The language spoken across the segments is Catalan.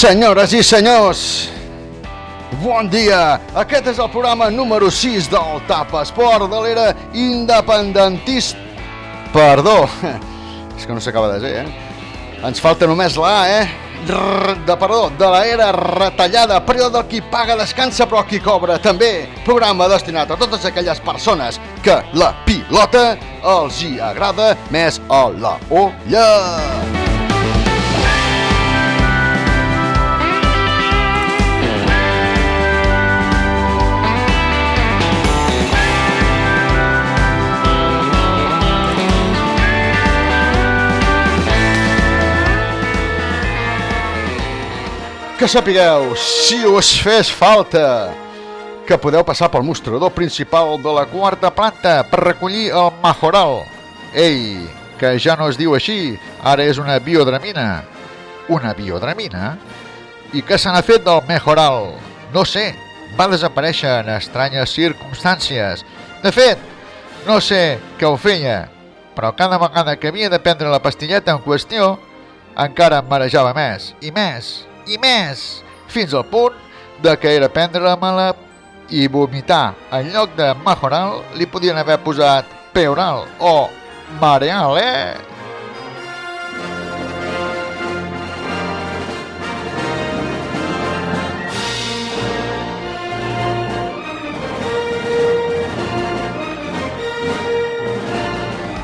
Senyores i senyors, bon dia! Aquest és el programa número 6 del TAP Esport de l'era independentista... Perdó, és que no s'acaba de dir, eh? Ens falta només la A, eh? De, perdó, de l'era retallada, període del qui paga descansa però qui cobra també. Programa destinat a totes aquelles persones que la pilota els hi agrada més a la olla. Que sapigueu, si us fes falta, que podeu passar pel mostrador principal de la quarta planta per recollir el majoral. Ei, que ja no es diu així, ara és una biodramina. Una biodramina? I què se n'ha fet del majoral? No sé, va desaparèixer en estranyes circumstàncies. De fet, no sé què ho feia, però cada vegada que havia de prendre la pastilleta en qüestió, encara em marejava més, i més, i més, fins al punt de que era prendre-me-la i vomitar. En lloc de majoral li podien haver posat peoral o mareal, eh?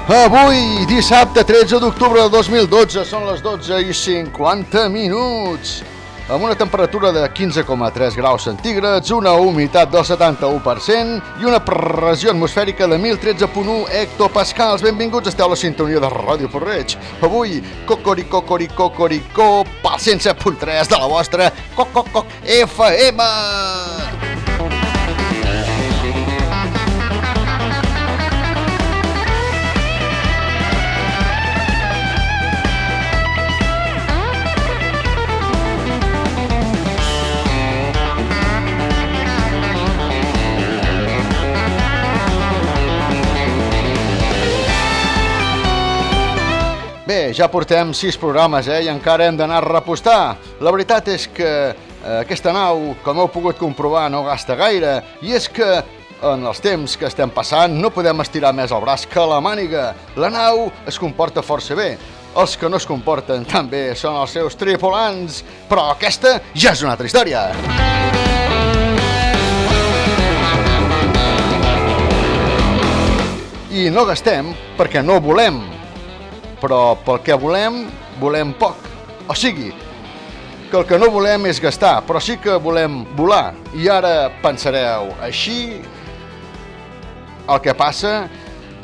Avui, dissabte 13 d'octubre de 2012, són les 12 i 50 minuts. Amb una temperatura de 15,3 graus centígrads, una humitat del 71% i una pressió atmosfèrica de 1013,1 hectopascals. Benvinguts, esteu a la sintonia de Ràdio Porreig. Avui, cocorico, cocorico, cocorico, pel 107.3 de la vostra Coc-Coc-Coc FM. Bé, ja portem sis programes, eh, i encara hem d'anar a repostar. La veritat és que eh, aquesta nau, com heu pogut comprovar, no gasta gaire, i és que en els temps que estem passant no podem estirar més el braç que la màniga. La nau es comporta força bé. Els que no es comporten tan bé són els seus tripulants, però aquesta ja és una altra història. I no gastem perquè no volem, però pel que volem, volem poc. O sigui, que el que no volem és gastar, però sí que volem volar. I ara pensareu, així el que passa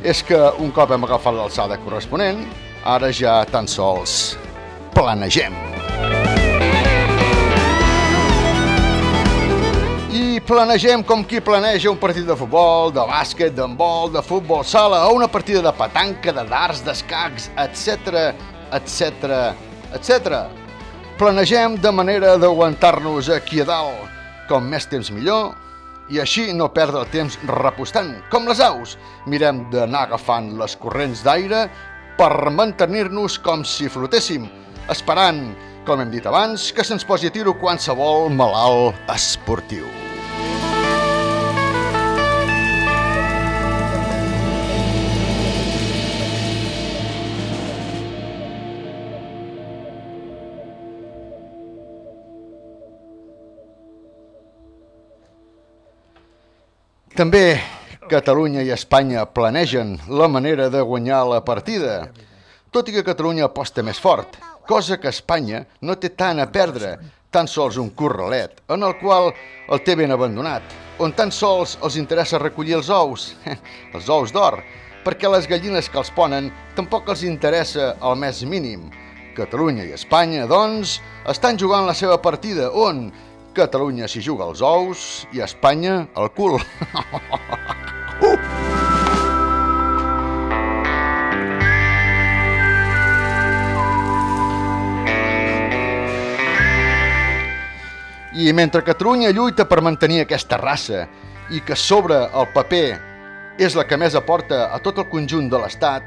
és que un cop hem agafat l'alçada corresponent, ara ja tan sols planegem. I planegem com qui planeja un partit de futbol, de bàsquet, d'handbol, de futbol sala o una partida de petanca, de darts, d'escacs, etc, etc, etc. Planegem de manera d'aguantar-nos aquí a dalt, com més temps millor, i així no perdre el temps repostant, com les aus. Mirem d'anar agafant les corrents d'aire per mantenir-nos com si flotéssim, esperant, com hem dit abans, que se'ns posi a tiro qualsevol malalt esportiu. També Catalunya i Espanya planegen la manera de guanyar la partida. tot i que Catalunya aposta més fort, cosa que Espanya no té tant a perdre, tan sols un corralet, en el qual el té ben abandonat, on tan sols els interessa recollir els ous, els ous d'or, perquè les gallines que els ponen tampoc els interessa el més mínim. Catalunya i Espanya, doncs, estan jugant la seva partida, on Catalunya s'hi juga els ous i Espanya el cul. uh! I mentre Catalunya lluita per mantenir aquesta raça i que sobre el paper és la que més aporta a tot el conjunt de l'Estat,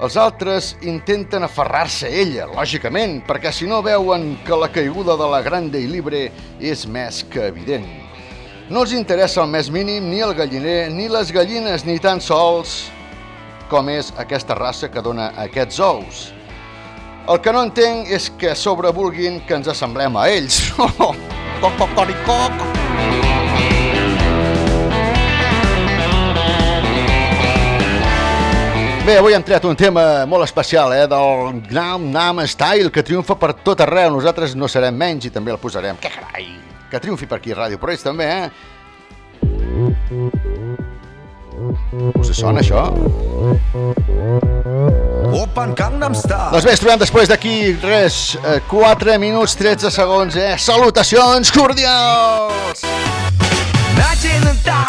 els altres intenten aferrar-se a ella, lògicament, perquè si no veuen que la caiguda de la Grande i Libre és més que evident. No els interessa el més mínim ni el galliner, ni les gallines, ni tan sols com és aquesta raça que dona aquests ous. El que no entenc és que sobrevulguin que ens assemblem a ells. Cocoricoc. Bé, avui hem triat un tema molt especial, eh, del Gnam Nam Style, que triomfa per tot arreu. Nosaltres no serem menys i també el posarem. Que carai! Que triomfi per aquí, Ràdio Però ells també, eh? Us sona això? Open Gangnam Style. Doncs bé, ens trobem després d'aquí, res, 4 minuts 13 segons, eh? Salutacions cordials! 낮에는 따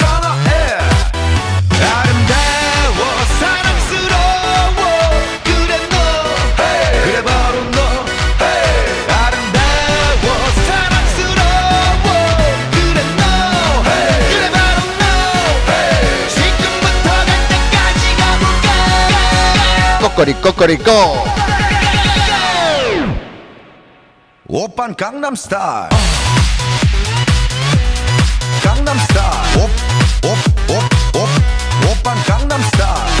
Cocorico, Cocorico. Open Gangnam Style. Gangnam Style. Op, op, op, op. Open Gangnam Style.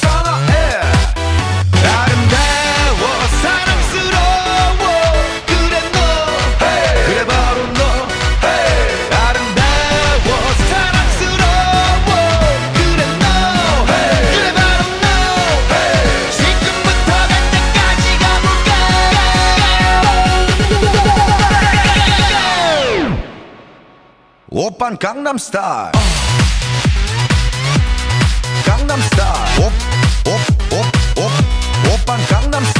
오빤 강남스타일 강남스타일 옵옵옵옵 오빤 강남스타일 강남스타일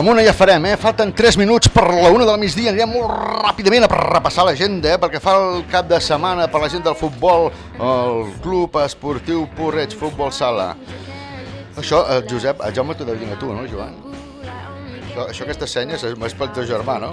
Amb una ja farem, eh? Falten 3 minuts per la una del migdia. Anirem molt ràpidament a repassar l'agenda, eh? Perquè fa el cap de setmana per la gent del futbol, el Club Esportiu Porreig, Futbol Sala. Això, el Josep, el Jaume t'ho dir a tu, no, Joan? Això, això aquestes senyes és més pel teu germà, no?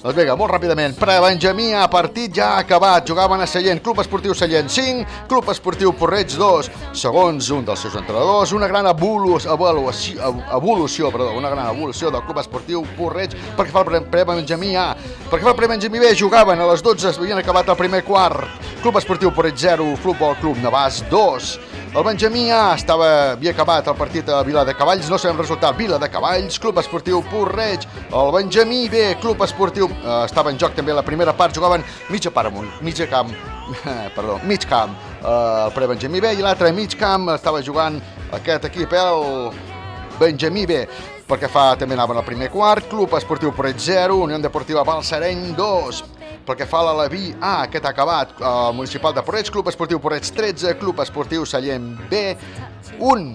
Doncs vinga, molt ràpidament. Pre-Benjamí a partit ja acabat. Jugaven a Sallent, Club Esportiu Sallent 5, Club Esportiu Porreig 2. Segons un dels seus entrenadors, una gran evolució, evolució, evolució, perdó, una gran evolució del Club Esportiu Porreig perquè fa el pre-Benjamí A. Perquè fa el pre-Benjamí B jugaven a les 12, havien acabat el primer quart. Club Esportiu Porreig 0, Futbol Club Navàs 2. El Benjamí A estava, havia acabat el partit a Vila de Cavalls, no sabem resultat, Vila de Cavalls, Club Esportiu Porreig, el Benjamí B, Club Esportiu, eh, estava en joc també la primera part, jugaven mitja part amunt, mitja camp, perdó, mig camp, eh, el pre-Benjamí B i l'altre mig camp estava jugant aquest equip, eh, el Benjamí B, perquè fa també anaven al primer quart, Club Esportiu Porreig 0, Unió Deportiva Balsareny 2, pel que fa a l'Alaví A, aquest ha acabat el Municipal de Porreig, Club Esportiu Porreig 13, Club Esportiu Sallent B 1.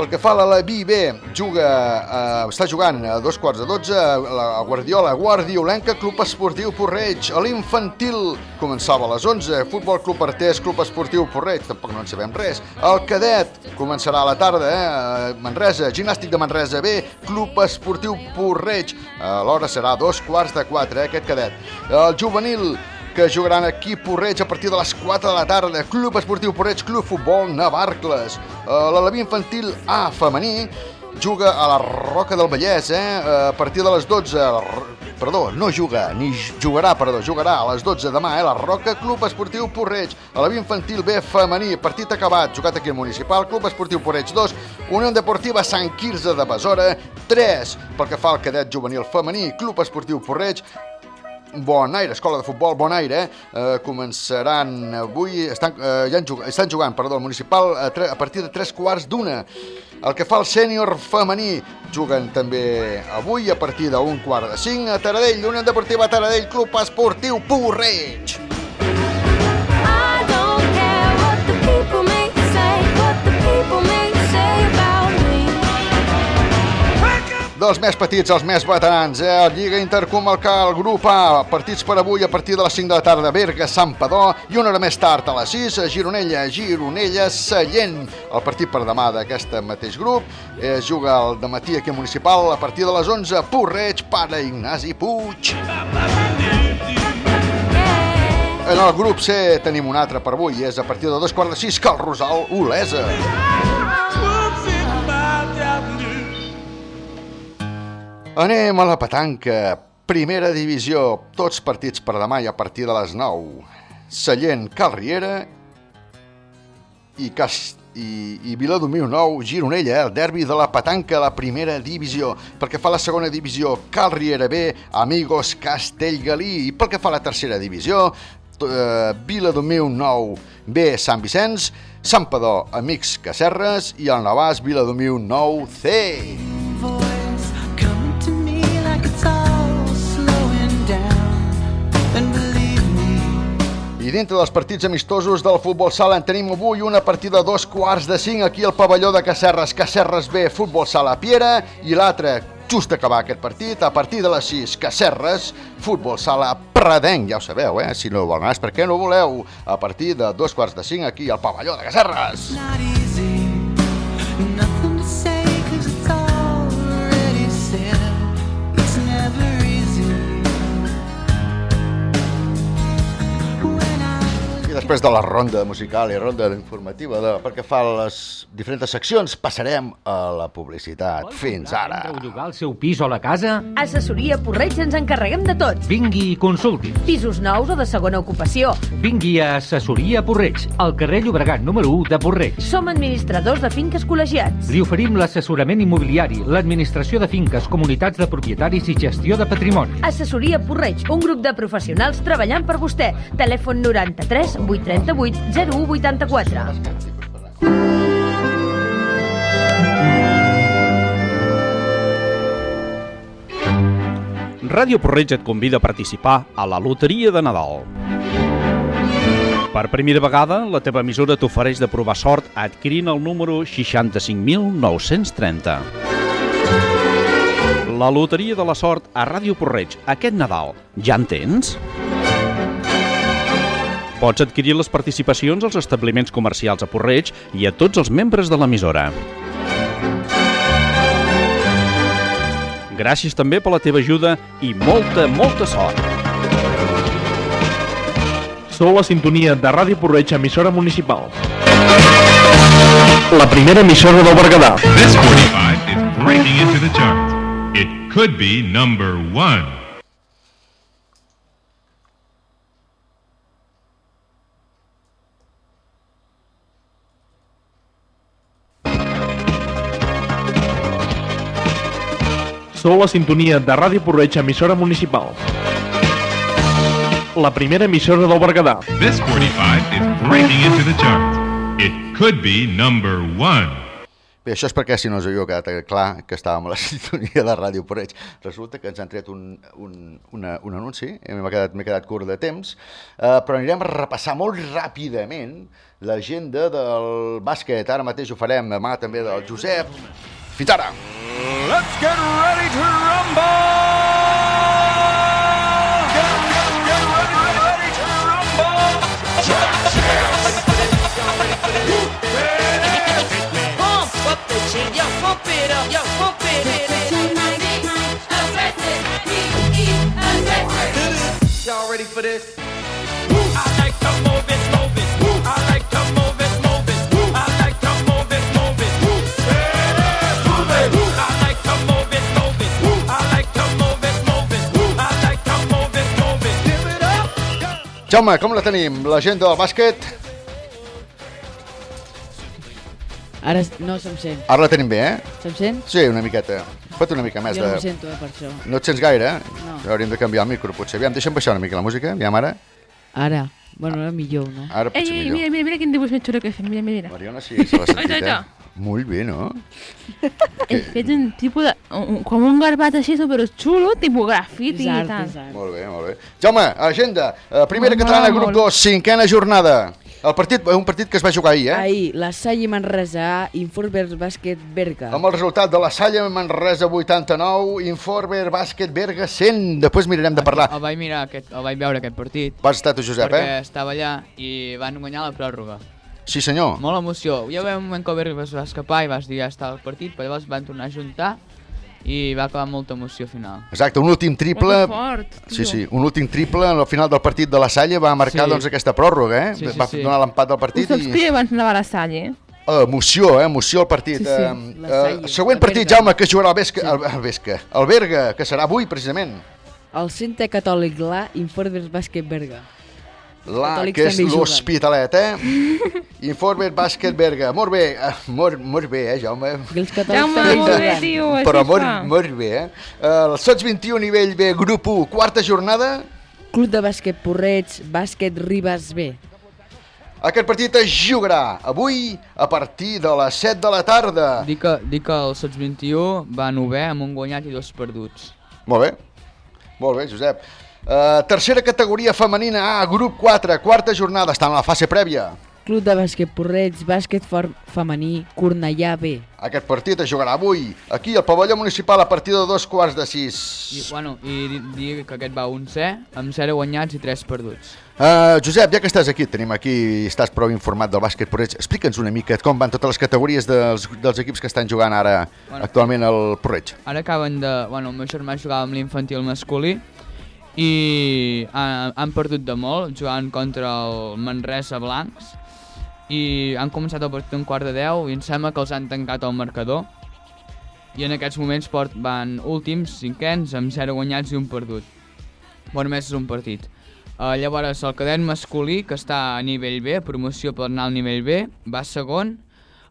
Pel que fa a l'Alaví B, juga, eh, està jugant a dos quarts de dotze, la Guardiola, Guardiolenca, Club Esportiu Porreig, a l'infantil començava a les 11, Futbol Club Artés, Club Esportiu Porreig, tampoc no en sabem res, el cadet començarà a la tarda, eh, Manresa, Gimnàstic de Manresa B, Club Esportiu Porreig, a l'hora serà dos quarts de quatre, eh, aquest cadet, el juvenil, que jugaran aquí Porreig a partir de les 4 de la tarda. Club Esportiu Porreig, Club Futbol Navarcles. Uh, L'Alaví Infantil A femení juga a la Roca del Vallès, eh? A partir de les 12... Perdó, no juga, ni jugarà, perdó, jugarà a les 12 demà, eh? La Roca, Club Esportiu Porreig, a la Infantil B femení, partit acabat, jugat aquí al Municipal, Club Esportiu Porreig 2, Unió Deportiva Sant Quirze de Besora 3, pel que fa al cadet juvenil femení, Club Esportiu Porreig, Bon Aire, escola de futbol Bon Aire, eh, començaran avui, estan, eh, ja jug, estan jugant, perdó, el municipal a, tre, a partir de tres quarts d'una. El que fa el sènior femení, juguen també avui a partir d'un quart de cinc a Taradell, Unió Deportiva Taradell, Club Esportiu Porreig. Dels més petits als més veterans, eh? El Lliga Intercomarcal, grup A, partits per avui a partir de les 5 de la tarda, Berga, Sant Padó, i una hora més tard, a les 6, a Gironella, Gironella, Sallent. El partit per demà d'aquest mateix grup eh, juga al matí aquí Municipal a partir de les 11, Porreig, Pare Ignasi Puig. En el grup C tenim un altre per avui, és a partir de dos quarts de sis, Cal Rosal, Olesa. Anem a la petanca. Primera divisió, tots partits per demà i a partir de les 9. Sallent, Cal Riera i, Cas... i, i Viladomiu Nou, Gironella, el derbi de la petanca a la primera divisió. Pel que fa a la segona divisió, Cal Riera B, Amigos Castellgalí. I pel que fa a la tercera divisió, eh, Viladomiu Nou B, Sant Vicenç, Sant Padó, Amics Cacerres i el Navàs, Viladomiu Nou C. voice I dintre dels partits amistosos del futbol sala en tenim avui una partida a dos quarts de cinc aquí al pavelló de Cacerres. Cacerres B, futbol sala Piera i l'altre just acabar aquest partit, a partir de les 6, Cacerres, futbol sala Predenc, ja ho sabeu, eh? Si no ho voleu, és perquè no ho voleu, a partir de dos quarts de cinc aquí al pavelló de Cacerres. not easy. Nothing després de la ronda musical i ronda informativa de, perquè fa les diferents seccions, passarem a la publicitat. Fins ara. O llogar el seu pis o la casa? Assessoria Porreig ens encarreguem de tot. Vingui i consulti. Pisos nous o de segona ocupació. Vingui a Assessoria Porreig, al carrer Llobregat número 1 de Porreig. Som administradors de finques col·legiats. Li oferim l'assessorament immobiliari, l'administració de finques, comunitats de propietaris i gestió de patrimoni. Assessoria Porreig, un grup de professionals treballant per vostè. Telèfon 93 838 0184. Ràdio Porreig et convida a participar a la Loteria de Nadal. Per primera vegada, la teva emissora t'ofereix de provar sort adquirint el número 65.930. La loteria de la sort a Ràdio Porreig aquest Nadal. Ja en tens? Pots adquirir les participacions als establiments comercials a Porreig i a tots els membres de l'emissora. Gràcies també per la teva ajuda i molta, molta sort. Sou la sintonia de Ràdio Porreig, emissora municipal. La primera emissora del Berguedà. This 45 is breaking into the charts. It could be number one. Sou la sintonia de Ràdio Porreig, emissora municipal. La primera emissora del Berguedà. This 45 is breaking into the charts. It could be number one. Bé, això és perquè si no us havia quedat clar que estàvem a la sintonia de Ràdio Porreig. Resulta que ens han tret un, un, una, un anunci, i m'he quedat, quedat curt de temps, eh, però anirem a repassar molt ràpidament l'agenda del bàsquet. Ara mateix ho farem, demà també del Josep. Fins ara! Let's get ready to rumble! Get, get, get ready, ready to rumble! Pump up the jam, yo, pump it up, yo, pump it, it, it. Y'all ready for this? Jaume, com la tenim? L'agenda del bàsquet? Ara no se'm sent. Ara la tenim bé, eh? Se'm sent? Sí, una miqueta. Pot una mica més Jo no de... ho sento, eh, per això. No et sents gaire, eh? No. Hauríem de canviar el micro, potser. Aviam, deixa'm baixar una mica la música, aviam ara. Ara. Bueno, ara millor, no? Ara potser Ei, ei, millor. mira, mira, mira quin dibuix més xulo que he fet, mira, mira. Mariona sí, se l'ha sentit, eh? Molt bé, no? He fet un tipus de... Un, com un garbat així super xulo, tipus grafiti i tal. Molt bé, molt bé. Jaume, agenda. Eh, primera Molt, catalana, molt. grup 2, cinquena jornada. El partit, un partit que es va jugar ahir, eh? Ahir, la Salle Manresa A, Informers Bàsquet Berga. Amb el resultat de la Salle Manresa 89, Informer Bàsquet Berga 100. Després mirarem de parlar. El vaig mirar, aquest, el vaig veure aquest partit. Vas estar tu, Josep, perquè eh? estava allà i van guanyar la pròrroga. Sí, senyor. Molt emoció. Ja va haver un moment que el es va escapar i vas dir ja està el partit, però llavors van tornar a juntar i va acabar amb molta emoció final. Exacte, un últim triple... Oh, fort, sí, sí, un últim triple al final del partit de la Salle va marcar Sí. doncs, aquesta pròrroga, eh? Sí, sí, va sí. donar l'empat del partit saps i... que abans anava a la Salle? Uh, emoció, eh? Emoció al partit. Sí, sí. Eh, Salle, següent la partit, Berga. Jaume, que jugarà al Vesca, al, al Vesca, al Berga, que serà avui, precisament. El Centre Catòlic La, Informers Bàsquet Berga. La, Catòlics que és l'Hospitalet, eh? Informer Bàsquet Berga. Molt bé, eh, molt, molt bé, eh, Jaume? Els Jaume, molt bé, tio, Però molt, molt bé, eh? El Sots 21, nivell B, grup 1, quarta jornada. Club de Bàsquet Porreig, Bàsquet Ribas B. Aquest partit es jugarà avui a partir de les 7 de la tarda. Dic que, dic que el Sots 21 va novè amb un guanyat i dos perduts. Molt bé. Molt bé, Josep. Uh, tercera categoria femenina A, grup 4, quarta jornada, està en la fase prèvia. Club de Bàsquet Porreig, Bàsquet Femení, Cornellà B. Aquest partit es jugarà avui, aquí al pavelló municipal a partir de dos quarts de sis. I, bueno, i di- dir que aquest va un C, amb 0 guanyats i 3 perduts. Uh, Josep, ja que estàs aquí, tenim aquí estàs prou informat del bàsquet Porreig, explica'ns una mica com van totes les categories dels, dels equips que estan jugant ara Bueno. actualment al Porreig. Ara acaben de... Bueno, el meu germà jugava amb l'infantil masculí i han, han perdut de molt jugant contra el Manresa Blancs i han començat el partit un quart de 10 i em sembla que els han tancat el marcador i en aquests moments port, van últims, cinquens, amb 0 guanyats i un perdut. Bueno, més és un partit. Uh, llavors, el cadet masculí, que està a nivell B, promoció per anar al nivell B, va segon,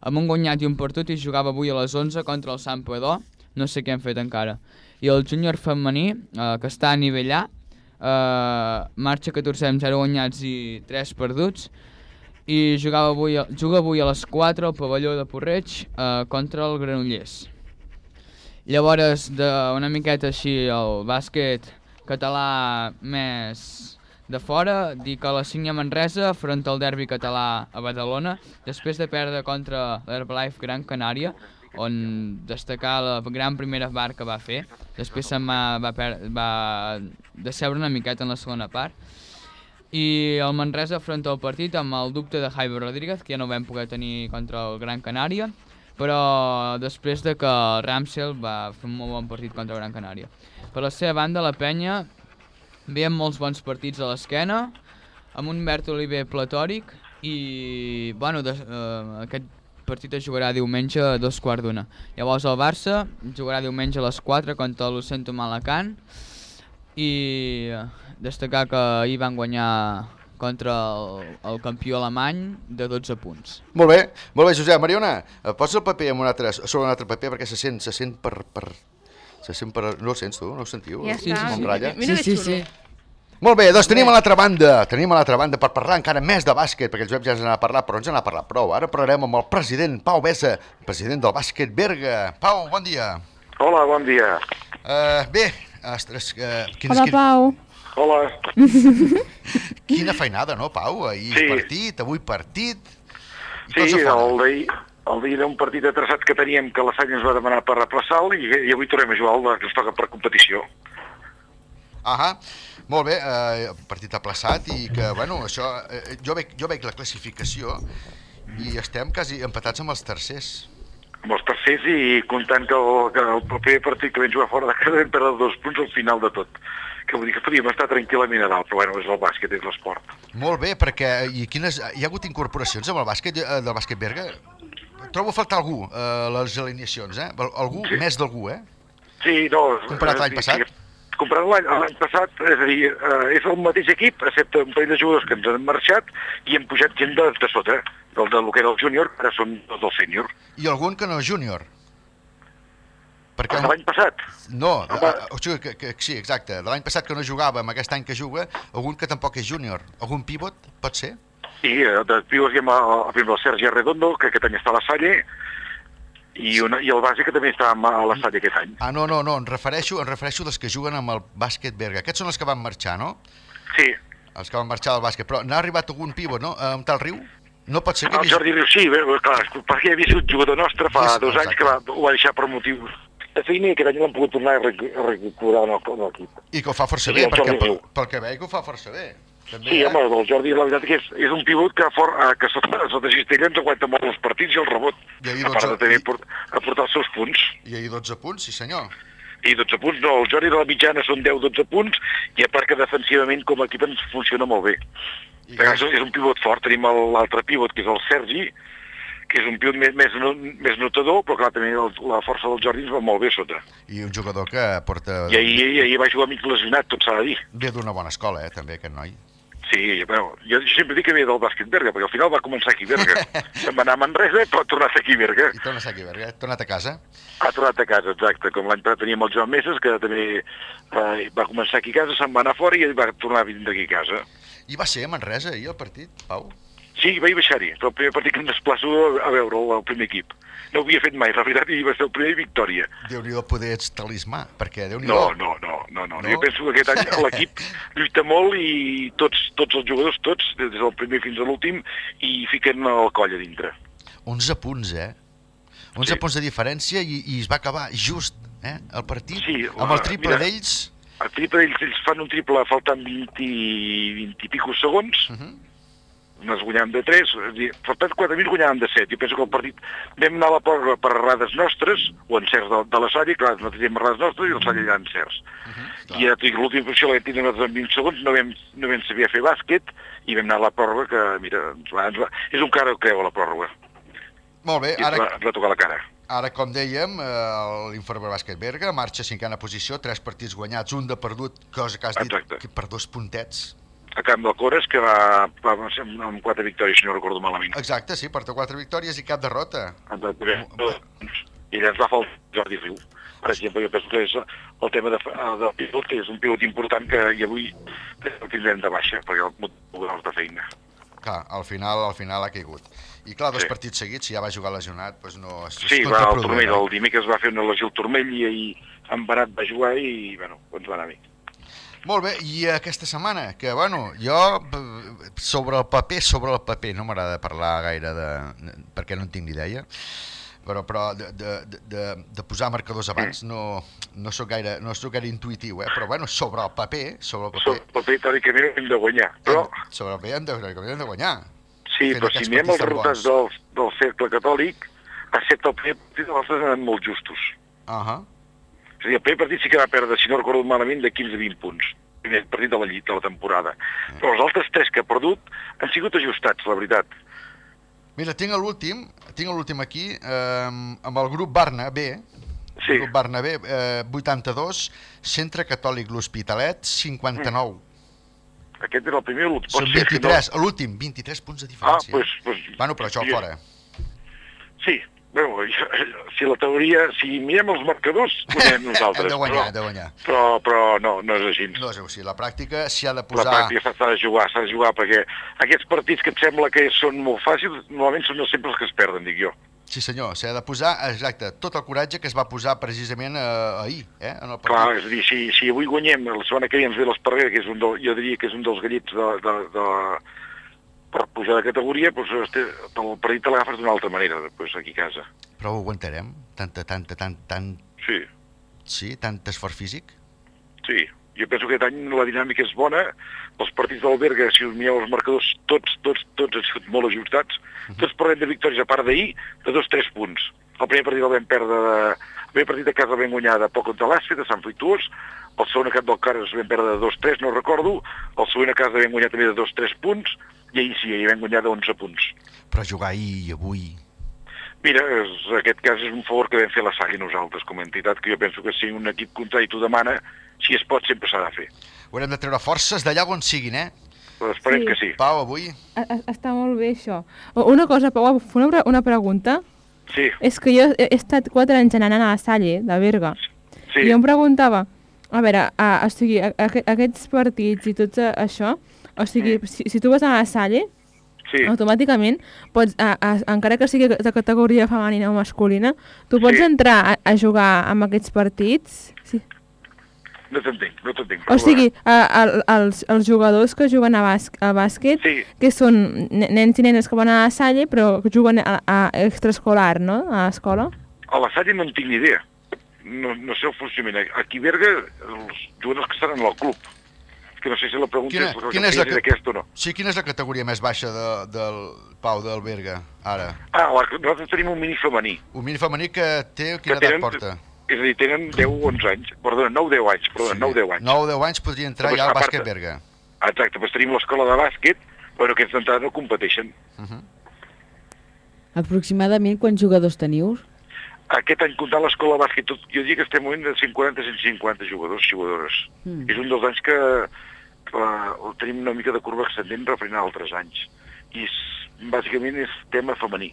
amb un guanyat i un perdut i jugava avui a les 11 contra el Sant Pedó, no sé què han fet encara. I el júnior femení, uh, que està a nivell A, uh, marxa 14 amb 0 guanyats i 3 perduts, i jugava avui, juga avui a les 4 al pavelló de Porreig uh, contra el Granollers. Llavors, de una miqueta així, el bàsquet català més de fora, dir que la Signa Manresa afronta el derbi català a Badalona després de perdre contra l'Herbalife Gran Canària on destacar la gran primera part que va fer. Després se'n va, va, va decebre una miqueta en la segona part. I el Manresa afronta el partit amb el dubte de Jaime Rodríguez, que ja no vam poder tenir contra el Gran Canària, però després de que el Ramsel va fer un molt bon partit contra el Gran Canària. Per la seva banda, la penya ve amb molts bons partits a l'esquena, amb un Bert Oliver platòric i, bueno, des, eh, aquest partit es jugarà diumenge a dos quarts d'una. Llavors el Barça jugarà diumenge a les 4 contra el Lucento Malacant i eh, destacar que ahir van guanyar contra el, el campió alemany de 12 punts. Molt bé, molt bé, Josep. Mariona, eh, posa el paper en un altre, sobre un altre paper perquè se sent, se sent per... per se sent per... No el sents tu? No ho sentiu? Ja està. Com ratlla? Mira que xulo. Molt bé, doncs tenim a l'altra banda, tenim a l'altra banda per parlar encara més de bàsquet, perquè el Josep ja ens n'ha parlat, però ens n'ha parlat prou. Ara parlarem amb el president Pau Bessa, president del bàsquet Berga. Pau, bon dia. Hola, bon dia. Uh, bé, ostres, uh, quin, Hola, quin, Pau. Hola. quina feinada, no, Pau? Ahir Sí. partit, avui partit... i Sí, el d'ahir el d'ahir era un partit atrasat que teníem que la Sanya ens va demanar per replaçar-lo i, i avui tornem a jugar el que ens toca per competició. Ahà, molt bé, eh, partit aplaçat i que, bueno, això, eh, jo, veig, jo veig la classificació i estem quasi empatats amb els tercers. Amb els tercers i comptant que el, que el proper partit que vam jugar fora de casa vam perdre dos punts al final de tot. Que vull dir que podíem estar tranquil·lament a dalt, però bueno, és el bàsquet, és l'esport. Molt bé, perquè i quines, hi ha hagut incorporacions amb el bàsquet, eh, del bàsquet Berga? Trobo a faltar algú a les alineacions, eh? Al- Algú, Sí. més d'algú, eh? Sí, no... Comparat eh, l'any sí, passat? sí, Comparat l'any passat, és a dir, eh, és el mateix equip, excepte un parell de jugadors que ens han marxat i hem pujat gent de, de sota, del, del que era el júnior, ara són els del sènior. I algun que no és júnior. Perquè de l'any passat? No, Home. eh, o sigui, que, que, sí, exacte. De l'any passat que no jugava, amb aquest any que juga, algun que tampoc és júnior. Algun pivot, pot ser? Sí, eh, de pivots hi ha el, el, el Sergi Arredondo, que aquest any està a la Salle, i, una, i el bàsic que també està a Salle aquest any. Ah, no, no, no, em refereixo, em refereixo dels que juguen amb el bàsquet Berga. Aquests són els que van marxar, no? Sí. Els que van marxar del bàsquet. Però n'ha arribat algun pivot, no? Amb tal riu? No pot ser que... El Jordi Riu, sí, bé, clar, perquè havia sigut jugador nostre fa Sí, dos anys que va, ho va deixar per motius de feina i aquest any l'han pogut tornar a rec- a recuperar en el- en l'equip. I que ho fa força Sí, bé, perquè pel, pel que veig ho fa força bé. També, Sí, eh? home, el Jordi, la veritat que és, és un pivot que, for, eh, que sota, sota cistella ens aguanta molt els partits i el rebot, I ahir a part 12 de també port, aportar els seus punts. I ahir 12 punts, sí senyor. I 12 punts, no, el Jordi de la mitjana són 10-12 punts, i a part que defensivament com a equip ens funciona molt bé. I És, és un pivot fort, tenim l'altre pivot, que és el Sergi, que és un pivot més, més, no- més notador, però clar, també el, la força del Jordi ens va molt bé sota. I un jugador que porta... I ahir, ahir, ahir va jugar mig lesionat, tot s'ha de dir. Ve d'una bona escola, eh, també, aquest noi. Sí, bueno, jo sempre dic que ve del bàsquet Berga, perquè al final va començar aquí Berga. Se'n va anar a Manresa, però ha tornat aquí Berga. I ser aquí, Berga. Ha tornat a casa. Ha tornat a casa, exacte. Com l'any passat teníem el Joan Meses, que també va, va començar aquí a casa, se'n va anar fora i va tornar a vindre aquí a casa. I va ser a Manresa, ahir, el partit, Pau? Sí, vaig baixar-hi. És el primer partit que em desplaço a, veure el, primer equip. No ho havia fet mai, la veritat, i va ser el primer victòria. Déu-n'hi-do poder ets talismà, perquè déu nhi No, no, no, no, no, No? Jo penso que aquest any l'equip lluita molt i tots, tots els jugadors, tots, des del primer fins a l'últim, i fiquen el coll a dintre. 11 punts, eh? 11 Sí. punts de diferència i, i es va acabar just, eh, el partit, Sí, amb el triple d'ells. El triple, ells, ells fan un triple faltant 20, i- 20 i pico segons, Uh -huh. Nos guanyàvem de 3, faltant 4 minuts guanyàvem de 7. Jo penso que el partit vam anar a la pròrroga per errades nostres, o encerts de, de la Salle, clar, no teníem errades nostres i el Salle ja encerts. I ja dic, l'última posició la tindrem nosaltres en 20 segons, no vam, no vam saber fer bàsquet, i vam anar a la pròrroga que, mira, ens va, ens va, és un cara o creu a la pròrroga. Molt bé, I va, ara, ens va tocar la cara. ara com dèiem, eh, l'informe Bàsquet Berga marxa a cinquena posició, tres partits guanyats, un de perdut, cosa que has dit Exacte. que per dos puntets. A camp del Cores, que va, va, ser amb, quatre victòries, si no recordo malament. Exacte, sí, porta quatre victòries i cap derrota. Poder- I ens va faltar Jordi Riu. Per exemple, jo penso que és el tema de, del pilot, que és un pilot important que i avui el tindrem de baixa, perquè el motiu de feina. Clar, al final, al final ha caigut. I clar, dos Sí. partits seguits, si ja va jugar lesionat, doncs no... És, Sí, va al turmell, eh? el dimecres va fer una lesió al turmell i ahir en Barat va jugar i, bueno, ens va anar bé. Molt bé, i aquesta setmana, que bueno, jo sobre el paper, sobre el paper, no m'agrada parlar gaire de... perquè no en tinc ni idea, Però, però de, de, de, de, posar marcadors abans no, no, sóc gaire, no sóc gaire intuïtiu, eh? però bueno, sobre el paper, sobre el paper, Sobre el paper, teòricament, hem de guanyar. Però, sobre el paper hem de, hem de guanyar. sí, però si mirem els resultats del, del cercle catòlic, excepte el primer partit, els altres eren molt justos. Uh -huh. És a dir, el primer partit sí que va perdre, si no recordo malament, de 15-20 punts. El primer partit de la llit de la temporada. Però els altres tres que ha perdut han sigut ajustats, la veritat. Mira, tinc l'últim, tinc l'últim aquí, eh, amb el grup Barna B, sí. grup Barna B, eh, 82, Centre Catòlic L'Hospitalet, 59. Aquest era el primer, l'últim. Són 23, l'últim, 23 punts de Ah, diferència. pues, pues, bueno, però això sí. fora. Sí, bueno, si la teoria, si mirem els marcadors, guanyem nosaltres. Hem de guanyar, però, de guanyar. Però, però no, no és així. No és així, la pràctica s'hi ha de La posar... pràctica s'ha de jugar, s'ha de jugar, perquè aquests partits que et sembla que són molt fàcils, normalment són els sempre els que es perden, dic jo. Sí senyor, s'ha de posar, exacte, tot el coratge que es va posar precisament eh, ahir, eh, en el partit. Clar, és a dir, si, si avui guanyem, la setmana que ve ens ve l'Esparreguera, que és un del, jo diria que és un dels gallits de, de, de, per pujar de categoria, doncs este, el partit te l'agafes d'una altra manera, doncs, aquí a casa. Però ho aguantarem? Tanta, tanta, tant, tant... Sí. Sí, tant esforç físic? Sí, jo penso que aquest any la dinàmica és bona, els partits del Berga, si us mireu els marcadors, tots, tots, tots han sigut molt ajustats, tots parlem de victòries a part d'ahir, de dos, tres punts. El primer partit el vam perdre, de, el primer partit de casa vam guanyar de poc contra l'Àsfet, de Sant Fruituós, el segon a cap del Cares el vam perdre de dos, tres, no recordo, el següent a casa vam guanyar també de dos, tres punts, i ahir sí, ahir vam guanyar de 11 punts. Però jugar ahir i avui... Mira, és, aquest cas és un favor que vam fer la Saga nosaltres com a entitat, que jo penso que si un equip contrari t'ho demana, si es pot sempre s'ha de fer. Haurem de treure forces d'allà on siguin, eh? Però esperem Sí. que sí. Pau, avui... E- Està molt bé, això. Una cosa, Pau, una, pre- una pregunta. Sí. És que jo he estat quatre anys anant a la Salle, de Berga. Sí. I jo em preguntava, a veure, a, o sigui, a, a, aquests partits i tot a- això, o sigui, si, si tu vas a la Salle, Sí. automàticament, pots, a, a, encara que sigui de categoria femenina o masculina, tu pots Sí. entrar a, a jugar amb aquests partits? Sí. No t'entenc, no t'entenc. O sigui, a, a, els, els jugadors que juguen a, bàs a bàsquet, Sí. que són ne- nens i nenes que van a la Salle, però que juguen a, a extraescolar, no?, a l'escola. A la Salle no en tinc ni idea. No, no sé el funcionament. Aquí a Berga, els jugadors que estan en el club. Que no sé si la pregunta Quina, és, quina és la, és aquesta o no. sí, quina és la categoria més baixa de, del Pau del Berga, ara? Ah, la, nosaltres tenim un mini femení. Un mini femení que té... Quina que edat porta? És a dir, tenen 10 o 11 anys. Perdona, 9 10 anys. Perdona, 9 10 anys. 9 o 10 anys podria entrar Doncs, ja al part- bàsquet Berga. Exacte, doncs tenim l'escola de bàsquet, però aquests d'entrada no competeixen. Aproximadament quants jugadors teniu? Aquest any comptant l'escola de bàsquet, tot, jo diria que estem movent de 140 a 150 jugadors i jugadores. Mm. És un dels anys que, que la, tenim una mica de curva ascendent referent a altres anys. I és, bàsicament és tema femení.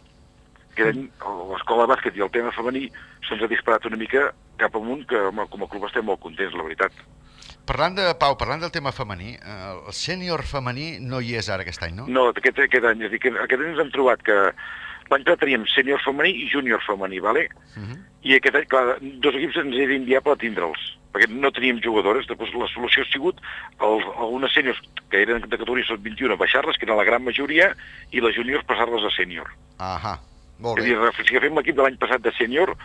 Aquest any l'escola de bàsquet i el tema femení se'ns ha disparat una mica cap amunt, que home, com a club estem molt contents, la veritat. Parlant de, Pau, parlant del tema femení, eh, el sènior femení no hi és ara aquest any, no? No, aquest, aquest any, és dir, que aquest any ens hem trobat que l'any passat teníem sènior femení i júnior femení, vale? Uh -huh. I aquest any, clar, dos equips ens era inviable tindre'ls, perquè no teníem jugadores. Després la solució ha sigut el, algunes sèniors que eren de categoria sub-21 baixar-les, que era la gran majoria, i les júniors passar-les a sènior. Ahà, molt És a bé. dir, si agafem l'equip de l'any passat de sènior,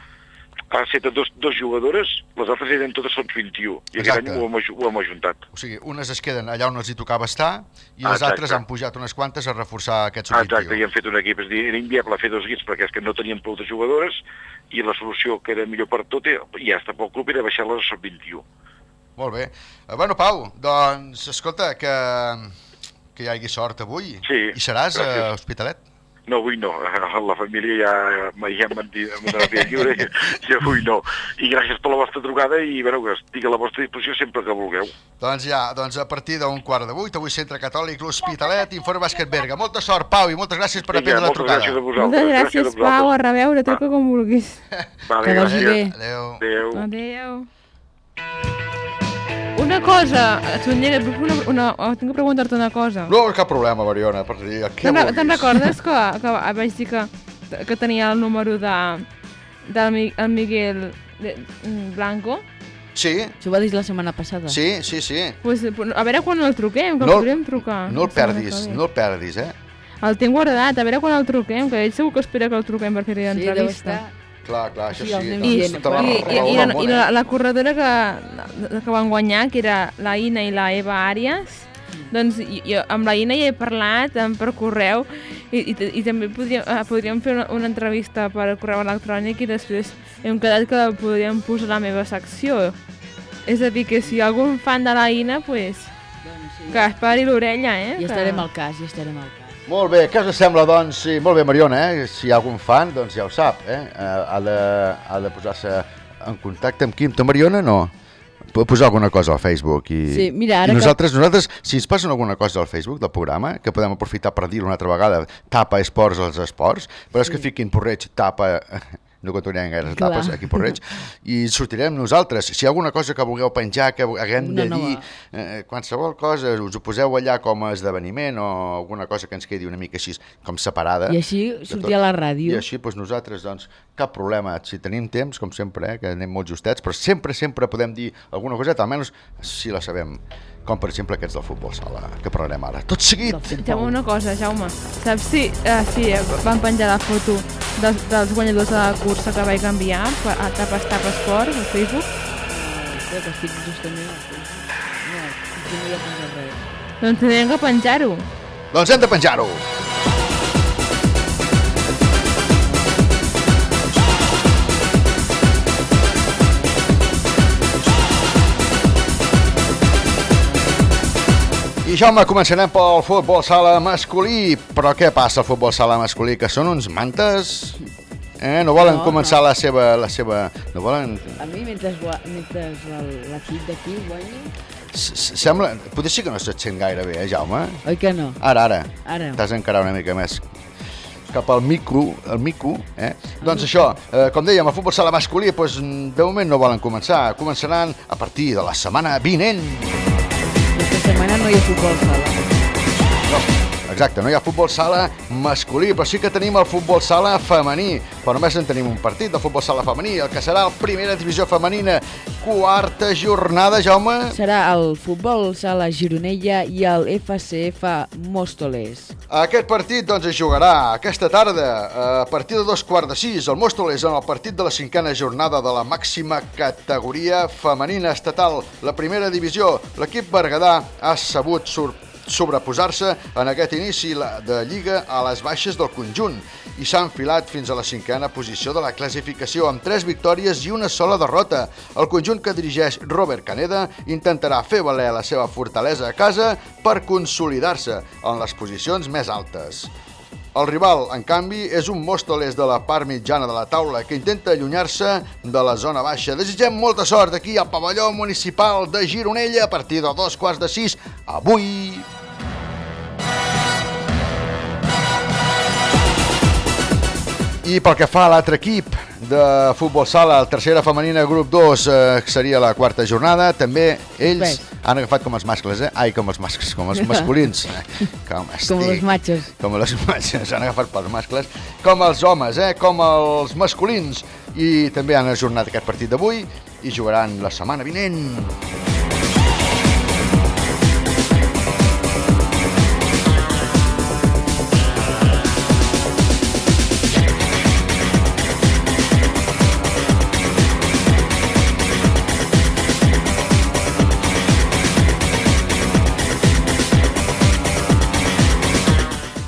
ha set dos, dos jugadores, les altres eren totes sub-21, i aquest Exacte. any ho hem, ho hem ajuntat. O sigui, unes es queden allà on els hi tocava estar i les Exacte. altres han pujat unes quantes a reforçar aquest Ah, sub-21. Exacte, i hem fet un equip, és a dir, era inviable fer dos equips perquè és que no teníem prou de jugadores i la solució que era millor per tot, i ja està pel club, era baixar-les a sub-21. Molt bé. Eh, bueno, Pau, doncs, escolta, que, que hi hagi sort avui. Sí, I seràs a gràcies. Hospitalet? No, avui no, la família ja, ja m'han dit m'han donat via lliure i, avui no. I gràcies per la vostra trucada i bueno, que estic a la vostra disposició sempre que vulgueu. Doncs ja, doncs a partir d'un quart de vuit, avui Centre Catòlic, l'Hospitalet, Informe Bàsquet Berga. Molta sort, Pau, i moltes gràcies per Vinga, atendre la trucada. gràcies a vosaltres. Moltes gràcies, gràcies a vosaltres. Pau, a reveure, truca com vulguis. Vale, Que vagi gràcies. bé. Adéu. Adéu. Adéu. Una cosa, Sonyera, puc fer una, una, oh, tinc que preguntar-te una cosa. No, cap problema, Mariona, per dir, què Te'n vulguis. te'n recordes que, que vaig dir que, que tenia el número de, del Mi- el Miguel de, mm, Blanco? Sí, Això ho va dir la setmana passada. sí, sí, sí. Pues, a veure quan el truquem, que No- podríem trucar. No el perdis, no el perdis, eh? el tinc guardat, a veure quan el truquem, que ell segur que espera que el truquem per fer-li Sí, deu l'entrevista. estar... Clar, clar, això Sí, sí. doncs, i, i, i, la, món, i eh? la, la corredora que, que van guanyar, que era la Ina i la Eva Àrias, doncs jo, amb la Ina hi he parlat per correu i, i, i també podríem, eh, podríem fer una, una entrevista per correu electrònic i després hem quedat que la podríem posar a la meva secció. És a dir, que si hi ha algun fan de la Ina, pues, que es pari l'orella, eh? I que- estarem al cas, i estarem al cas. Molt bé, què us sembla, doncs? Sí, molt bé, Mariona, eh? Si hi ha algun fan, doncs ja ho sap, eh? eh ha de, ha de posar-se en contacte amb qui? Amb tu, Mariona, no? Pot posar alguna cosa al Facebook i, Sí, mira, ara i que- nosaltres, nosaltres, si ens passen alguna cosa al Facebook del programa, que podem aprofitar per dir una altra vegada, tapa esports als esports, però és que fiquin porreig, tapa, no controlem gaire Clar. tapes aquí porreig, i sortirem nosaltres. Si hi ha alguna cosa que vulgueu penjar, que haguem Una de nova. dir, eh, qualsevol cosa, us ho poseu allà com a esdeveniment o alguna cosa que ens quedi una mica així com separada. I així sortir a la ràdio. I així doncs, nosaltres, doncs, cap problema. Si tenim temps, com sempre, eh, que anem molt justets, però sempre, sempre podem dir alguna coseta, almenys si la sabem. Com, per exemple, aquests del futbol sala, que parlarem ara. Tot seguit! Jaume, una cosa, Jaume. Saps si, uh, si van penjar la foto dels, dels guanyadors de la cursa que vaig enviar per, a Tapes Tapes Esport al Facebook? Crec que estic justament Facebook. No, no hi ha penjat res. Doncs tindrem que penjar-ho. Doncs hem de penjar-ho! I Jaume, començarem pel futbol sala masculí. Però què passa al futbol sala masculí? Que són uns mantes? Eh? No volen No, començar no. la seva... La seva... No volen... A mi, mentre, mentre el- l'equip d'aquí. S- s- Sembla... Potser sí que no se't sent gaire bé, eh, Jaume? Oi que no? Ara, ara. Ara. T'has d'encarar una mica més cap al micro, el mico, eh? Doncs això, eh, com dèiem, el futbol sala masculí, doncs, de moment no volen començar. Començaran a partir de la setmana vinent. Aquesta setmana no hi ha futbol sala. No, exacte, no hi ha futbol sala masculí, però sí que tenim el futbol sala femení. Però només en tenim un partit de futbol sala femení, el que serà la primera divisió femenina, quarta jornada, Jaume. Serà el futbol sala Gironella i el FCF Móstoles. Aquest partit doncs, es jugarà aquesta tarda a partir de dos quarts de sis. El Móstoles en el partit de la cinquena jornada de la màxima categoria femenina estatal, la primera divisió. L'equip Berguedà ha sabut sur sobreposar-se en aquest inici de Lliga a les baixes del conjunt i s'ha enfilat fins a la cinquena posició de la classificació amb tres victòries i una sola derrota. El conjunt que dirigeix Robert Caneda intentarà fer valer la seva fortalesa a casa per consolidar-se en les posicions més altes. El rival, en canvi, és un Móstoles de la part mitjana de la taula que intenta allunyar-se de la zona baixa. Desitgem molta sort aquí al pavelló municipal de Gironella a partir de dos quarts de sis avui. I pel que fa a l'altre equip de futbol sala, tercera femenina grup 2, eh, seria la quarta jornada, també ells Ves. han agafat com els mascles, eh? Ai, com els mascles, com els masculins. Eh, Com, Com els matxos. Com les matxes, han agafat pels mascles, com els homes, eh? com els masculins. I també han ajornat aquest partit d'avui i jugaran la setmana vinent.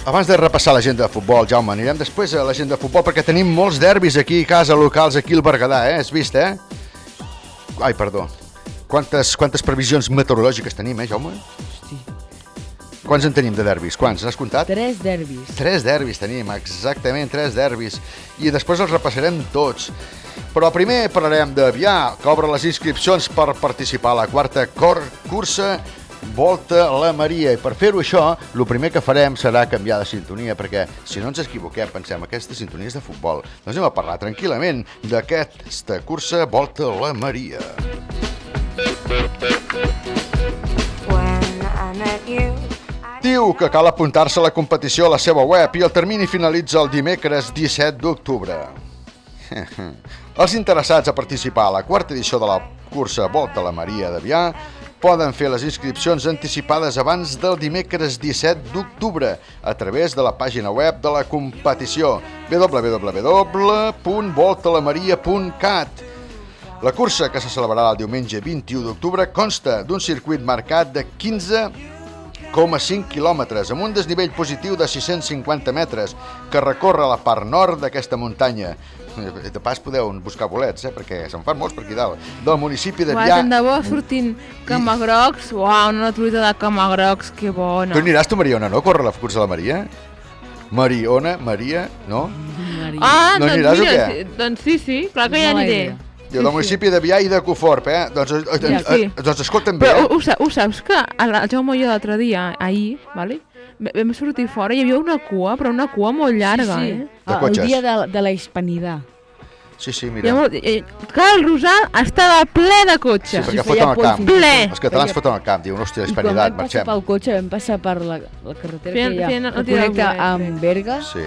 Abans de repassar l'agenda de futbol, Jaume, anirem després a l'agenda de futbol perquè tenim molts derbis aquí a casa locals, aquí al Berguedà, eh? Has vist, eh? Ai, perdó. Quantes, quantes previsions meteorològiques tenim, eh, Jaume? Hosti. Quants en tenim de derbis? Quants? N'has comptat? Tres derbis. Tres derbis tenim, exactament, tres derbis. I després els repassarem tots. Però primer parlarem d'Avià, que obre les inscripcions per participar a la quarta cor cursa Volta la Maria. I per fer-ho això, el primer que farem serà canviar de sintonia, perquè si no ens equivoquem, pensem, aquesta sintonia és de futbol. Doncs anem a parlar tranquil·lament d'aquesta cursa Volta la Maria. Diu que cal apuntar-se a la competició a la seva web i el termini finalitza el dimecres 17 d'octubre. Els interessats a participar a la quarta edició de la cursa Volta a la Maria d'Avià poden fer les inscripcions anticipades abans del dimecres 17 d'octubre a través de la pàgina web de la competició www.voltalamaria.cat La cursa, que se celebrarà el diumenge 21 d'octubre, consta d'un circuit marcat de 15,5 quilòmetres amb un desnivell positiu de 650 metres que recorre la part nord d'aquesta muntanya. De pas podeu buscar bolets, eh, perquè se'n fan molts per aquí dalt. Del municipi de Vià... tant de bo sortint camagrocs. Uau, una truita de camagrocs, que bona. Tu aniràs tu, Mariona, no? A córrer la cursa de la Maria? Mariona, Maria, no? Ah, No doncs aniràs o mira, què? sí, doncs sí, sí, clar que ja Mala aniré. idea. Diu, del municipi de Vià i de Coforp, eh? Doncs, eh, Ja, doncs, sí. eh, doncs escolta'm bé, Però eh? ho, ho, sa- ho saps que el el Jaume i jo l'altre dia, ahir, vale? Vam sortir fora i hi havia una cua, però una cua molt llarga, sí, sí. eh? De Ah, cotxes. El dia de, de la hispanidad. Sí, sí, mira. molt, eh, clar, el Rosal estava ple de Sí, cotxes. perquè feia foten al por camp. Ple. Els catalans Feia- foten al camp, diuen, hòstia, I quan hispanitat, vam passar marxem. pel cotxe, vam passar per la, la carretera Feien- que hi ha, el que connecta bolet, amb Berga, Sí.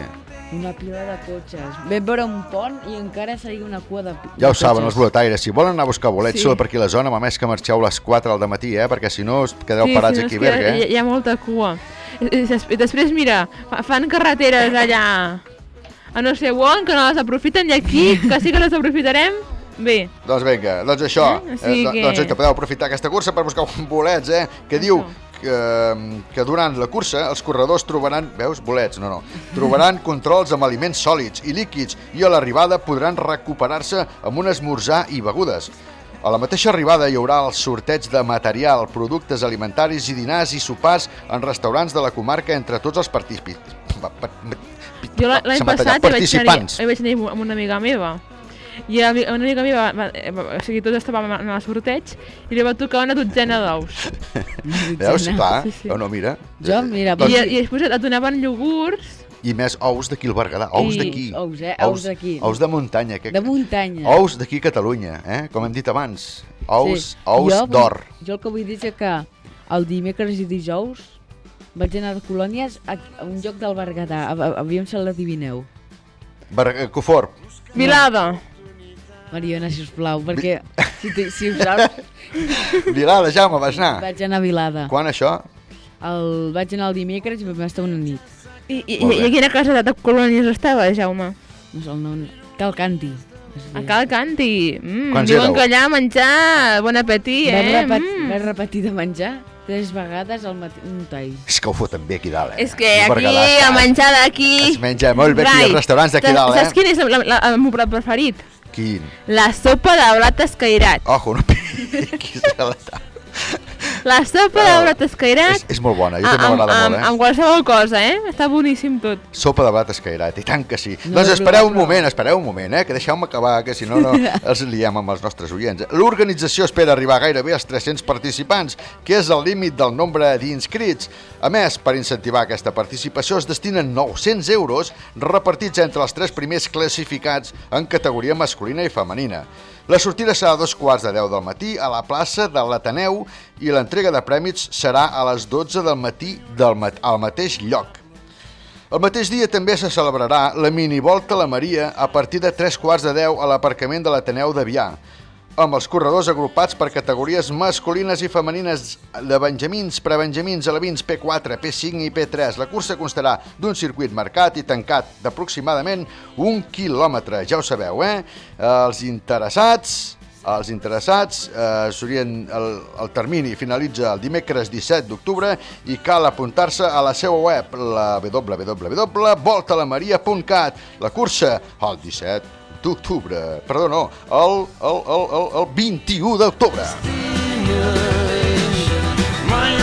una pila de cotxes. Vam veure un pont i encara seguia una cua de, de Ja ho saben, cotxes. els boletaires. Si volen anar a buscar bolets, Sí. sí. per aquí a la zona, a més que marxeu a les 4 del matí, eh? perquè si no us quedeu Sí, parats si no aquí a Berga. Hi, Eh? hi ha molta cua. Després, mira, fa- fan carreteres allà a no sé on, que no les aprofiten, i aquí, que sí que les aprofitarem, bé. Doncs vinga, doncs això. Eh? O sigui do- que- Doncs que podeu aprofitar aquesta cursa per buscar bolets, eh? Que diu que, que durant la cursa els corredors trobaran, veus, bolets, no, no, trobaran controls amb aliments sòlids i líquids i a l'arribada podran recuperar-se amb un esmorzar i begudes. A la mateixa arribada hi haurà el sorteig de material, productes alimentaris i dinars i sopars en restaurants de la comarca entre tots els participants. Jo la- l'any passat hi vaig, anar, hi vaig anar amb una amiga meva. I una amiga meva, va, eh, va, o sigui, tots estàvem en el sorteig i li va tocar una dotzena d'ous. Veus? Clar. Sí, sí. O no, mira. Jo, mira, I, I després et donaven iogurts I més ous d'aquí al Berguedà, ous d'aquí. ous, eh? Ous d'aquí. Ous de muntanya. Que... de muntanya. Ous d'aquí a Catalunya, eh? com hem dit abans. Ous, Sí. ous d'or. Jo el que vull dir és que el dimecres i dijous vaig anar de colònies a, a un lloc del Berguedà. A, a, aviam si l'adivineu. Ber... eh, Coforp. Vilada. Mariona, si us plau, perquè si, te, si ho saps, Vilada, Jaume, vas anar. vaig anar a Vilada. Quan això? El, vaig anar el dimecres i vam estar una nit. I, i, i a quina casa de colònies estava, Jaume? No sé el nom. Cal Canti. A Cal Canti. Mm, Quants diuen éreu? que allà menjar, bon apetí, Vaig, eh? repet, Mm. vaig repetir de menjar tres vegades al matí. Un tall. És que ho foten bé aquí dalt, eh? És que aquí, a menjar d'aquí... Es menja molt bé aquí als restaurants d'aquí dalt, eh? Saps quin és el, la, el meu plat preferit? Quin? La sopa de blat escairat. Ojo, no piquis a la taula. La sopa de blat escairat És, és molt bona, jo a- també amb, m'agrada molt, eh? amb qualsevol cosa, eh? Està boníssim tot. Sopa de blat escairat, i tant que sí. No doncs espereu un moment, espereu un moment, eh, que deixeu-me acabar, que si no, no els liem amb els nostres oients. L'organització espera arribar gairebé als 300 participants, que és el límit del nombre d'inscrits. A més, per incentivar aquesta participació es destinen 900 euros repartits entre els tres primers classificats en categoria masculina i femenina. La sortida serà a dos quarts de 10 del matí a la plaça de l'Ateneu i l'entrega de prèmits serà a les 12 del matí del mat al mateix lloc. El mateix dia també se celebrarà la minivolta a la Maria a partir de 3 quarts de 10 a l'aparcament de l'Ateneu de Vià, amb els corredors agrupats per categories masculines i femenines de benjamins, prebenjamins, alevins P4, P5 i P3. La cursa constarà d'un circuit marcat i tancat d'aproximadament un quilòmetre, ja ho sabeu, eh? Els interessats els interessats eh, s'haurien el, el termini finalitza el dimecres 17 d'octubre i cal apuntar-se a la seva web la www.voltalamaria.cat la cursa el 17 d'octubre perdó no, el, el, el, el, el 21 d'octubre My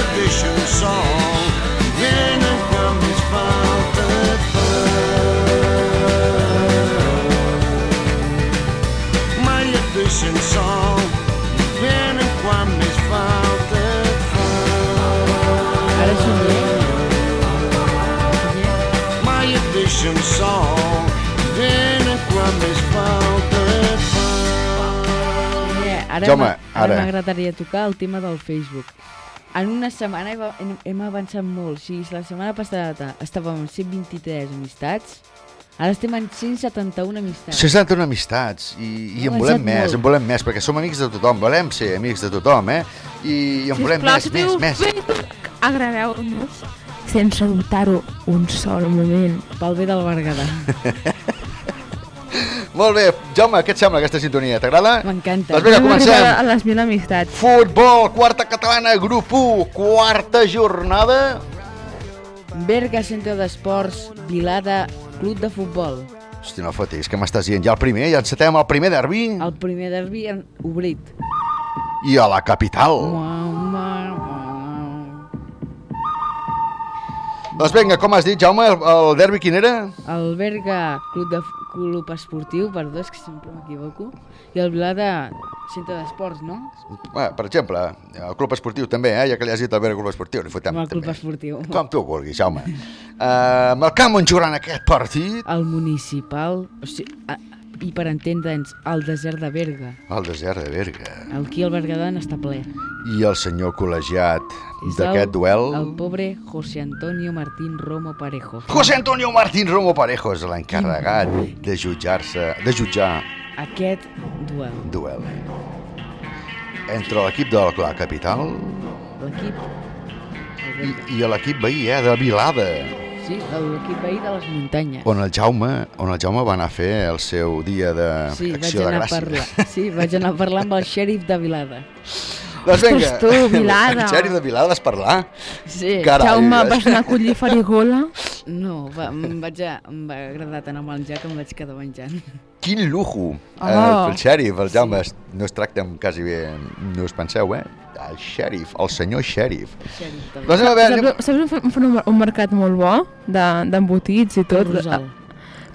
song, et fa. My song, vienen quan més falta et fa. Ara somiem. My song, més falta et fa. Eh, ara Jaume, m'a- ara ara. m'agradaria tocar el tema del Facebook. En una setmana hem, avançat molt. Si la setmana passada estàvem amb 123 amistats, Ara estem en 171 amistats. 61 amistats i, i en volem més, molt. en volem més, perquè som amics de tothom, volem ser amics de tothom, eh? I, i en volem Sisplau, més, més, més. Agradeu-nos sense dubtar-ho un sol moment. Pel bé del Berguedà. Molt bé, Jaume, què et sembla aquesta sintonia? T'agrada? M'encanta. Doncs vinga, comencem. A les mil amistats. Futbol, quarta catalana, grup 1, quarta jornada. Berga Centre d'Esports, Vilada, Club de Futbol. Hosti, no fotis, què m'estàs dient? Ja el primer, ja encetem el primer derbi El primer derbi obrit. i a la capital. Doncs vinga, com has dit, Jaume, el, el derbi quin era? El Berga Club, de, Club Esportiu, perdó, és que sempre m'equivoco, i el Vilada Centre d'Esports, no? Bé, per exemple, el club esportiu també, eh? ja que li has dit el Berga Club Esportiu, li fotem Amb el Club també. Esportiu. Com tu vulguis, Jaume. Uh, amb el camp on jugaran aquest partit, El municipal, o sigui, a, i per entendre'ns, el desert de Berga. el desert de Berga. Aquí el Berguedà n'està ple. I el senyor col·legiat d'aquest el- duel... El pobre José Antonio Martín Romo Parejo. José Antonio Martín Romo Parejo és l'encarregat de jutjar-se, de jutjar Aquest duel. duel entre l'equip de la capital L'equip, i, i l'equip veí, eh, de Vilada, sí, l'equip veí de les muntanyes. on el Jaume, on el Jaume va anar a fer el seu dia Sí, vaig d'acció de anar a gràcia. parlar. Sí, vaig anar a parlar amb el xèrif de Vilada. Doncs vinga, Ostres, tu, Vilada. el xèrif de Vilada vas parlar? Sí. Carai, Jaume, eh? vas anar a collir farigola? No, va, em, vaig a, em va agradar tant a menjar que em vaig quedar menjant. Quin lujo! Oh. Eh, el xèrif, el Jaume, es- no es tracta amb quasi bé, no us penseu, eh? El xèrif, el senyor xèrif. Xèrif de Doncs anem a veure. Saps, saps fan un, un mercat molt bo de- d'embotits i tot? Rosal.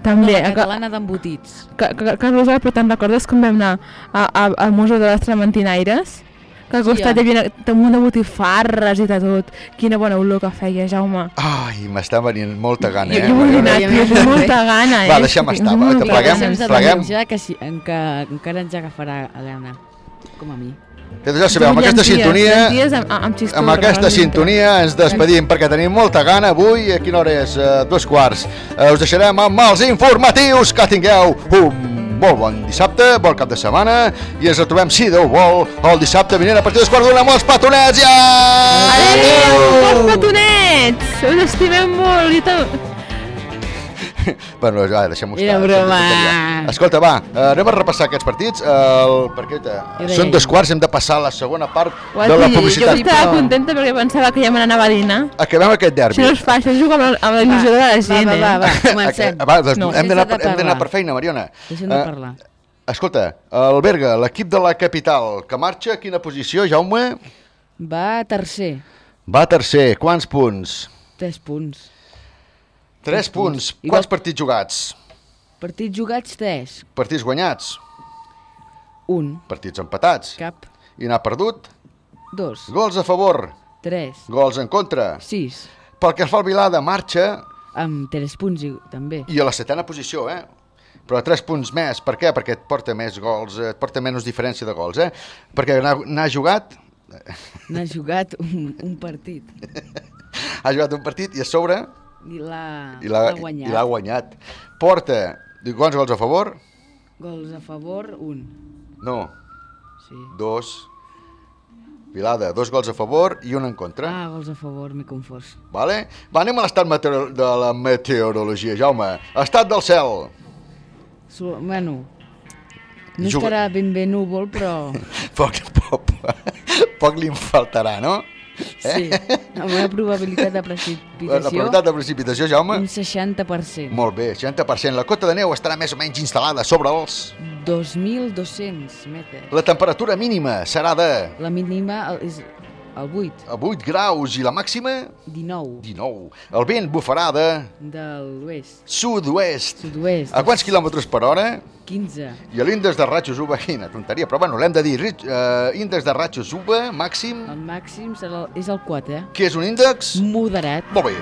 També, No, la catalana d'embotits. que, que, que Rosal, però te'n recordes quan vam anar a, a, al Museu de les Trementinaires? Que al Sí, costat ja. hi havia un munt de botifarres i de tot. Quina bona olor que feia, Jaume. Ai, m'està venint molta gana, eh? jo vull anar, tio, tinc molta gana, eh? Va, deixa'm estar, va, que de pleguem, de pleguem. que, sí, en que encara ens agafarà gana, com a mi. Doncs ja sabeu, amb aquesta sintonia... amb, amb xistorra, Amb aquesta sintonia ens despedim perquè tenim molta gana avui. A quina hora és? Uh, dos quarts. Uh, us deixarem amb els informatius. Que tingueu un molt bon dissabte, bon cap de setmana i ens retrobem, si Déu vol, el dissabte vinent a partir dels quarts d'una amb els petonets. Ja! Adéu, bons petonets! Us estimem molt i tot. Bueno, va, deixem-ho estar. Era broma. tonteria. Escolta, va, eh, anem a repassar aquests partits. El, perquè eh, Era són dos quarts, hem de passar a la segona part de la dit, Jo publicitat. estava contenta perquè pensava que ja me n'anava a dinar. Acabem aquest derbi. Això no es fa, això és jugar amb la, amb la il·lusió de la gent, va, va, eh? va, comencem. Va, doncs No. hem d'anar per, feina, Mariona. Deixem de Eh, parlar. Escolta, el Berga, l'equip de la capital, que marxa, a quina posició, Jaume? Va a tercer, Va tercer, quants punts? 3 punts. Tres punts. Igual- Quants partits jugats? Partits jugats, 3. Partits guanyats? Un. Partits empatats? Cap. I n'ha perdut? 2. Gols a favor? 3. Gols en contra? 6. Pel que fa al Vilada, marxa Amb 3 punts i, també. i a la setena posició, eh? Però 3 punts més. Per què? Perquè et porta més gols, eh, et porta menys diferència de gols, eh? Perquè n'ha jugat, N'ha jugat un, un partit. ha jugat un partit i a sobre I l'ha guanyat. i l'ha guanyat. Porta, dic, quants gols a favor? Gols a favor, un. No, Sí. dos. Vilada, dos gols a favor i un en contra. Ah, gols a favor, m'he confós. Vale? Va, anem a l'estat de la meteorologia, Jaume. Estat del cel. Su bueno, no Juga- estarà ben bé núvol, però Poc, poc, poc li en faltarà, no? Sí, amb una probabilitat de La precipitació probabilitat de precipitació, Jaume? un 60%. Molt bé, 60%. La cota de neu estarà més o menys instal·lada sobre els... 2.200 metres. La temperatura mínima serà de La mínima és el 8, a 8 graus i la màxima 19, 19. El vent bufarà de de l'oest, sud-oest. sud-oest, A quants quilòmetres per hora? 15, I l'índex de ratxos UVA, quina tonteria, però bueno, l'hem de dir. Eh, índex de ratxos UVA màxim, el màxim serà, és el 4, eh? què és un índex? Moderat, Molt bé.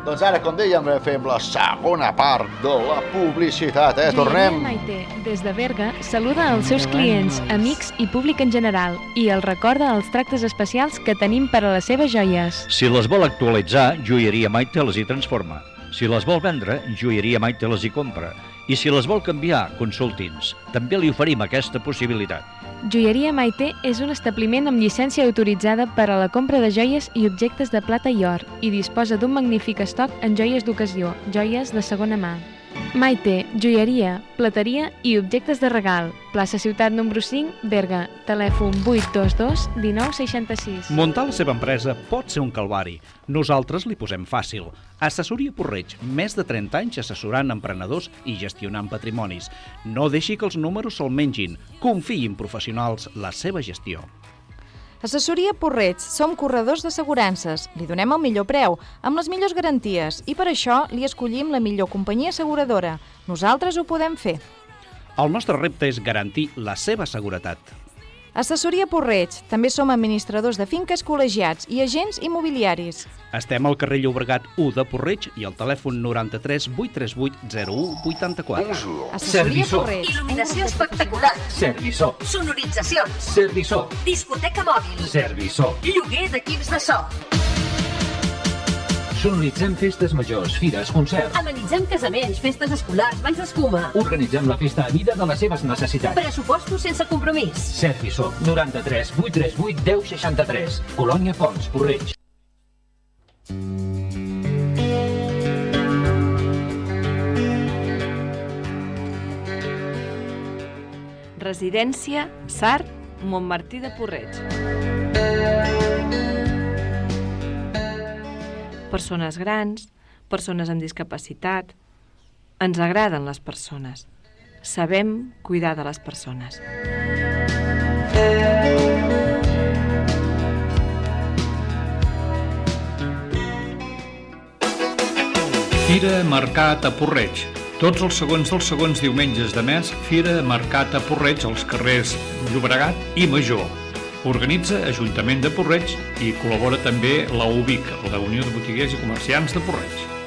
Doncs ara, com dèiem, fem la segona part de la publicitat, eh? Tornem. Maite, des de Berga, saluda els seus clients, amics i públic en general i els recorda els tractes especials que tenim per a les seves joies. Si les vol actualitzar, Joieria Maite les hi transforma. Si les vol vendre, Joieria Maite les hi compra. I si les vol canviar, consulti'ns. També li oferim aquesta possibilitat. Joieria Maite és un establiment amb llicència autoritzada per a la compra de joies i objectes de plata i or i disposa d'un magnífic estoc en joies d'ocasió, joies de segona mà. Maite, joieria, plateria i objectes de regal. Plaça Ciutat número 5, Berga. Telèfon 822 1966. Muntar la seva empresa pot ser un calvari. Nosaltres li posem fàcil. Assessoria Porreig, més de 30 anys assessorant emprenedors i gestionant patrimonis. No deixi que els números se'l mengin. Confiï en professionals la seva gestió. Assessoria Porreig, som corredors d'assegurances. Li donem el millor preu, amb les millors garanties, i per això li escollim la millor companyia asseguradora. Nosaltres ho podem fer. El nostre repte és garantir la seva seguretat. Assessoria Porreig, també som administradors de finques col·legiats i agents immobiliaris. Estem al carrer Llobregat 1 de Porreig i al telèfon 93 838 01 84. Assessoria Porreig. Il·luminació espectacular. Serviçó. Sonoritzacions. Serviçó. Discoteca mòbil. Serviçó. Lloguer d'equips de so. Sonoritzem festes majors, fires, concerts. Amenitzem casaments, festes escolars, banys d'escuma. Organitzem la festa a mida de les seves necessitats. Pressupostos sense compromís. Serviçó. 93 838 1063. Colònia Pons, Porreig. Residència Sart, Montmartí de Porreig. Persones grans, persones amb discapacitat... Ens agraden les persones. Sabem cuidar de les persones. Fira Mercat a Porreig. Tots els segons dels segons diumenges de mes, Fira Mercat a Porreig als carrers Llobregat i Major. Organitza Ajuntament de Porreig i col·labora també la UBIC, la Unió de Botiguers i Comerciants de Porreig.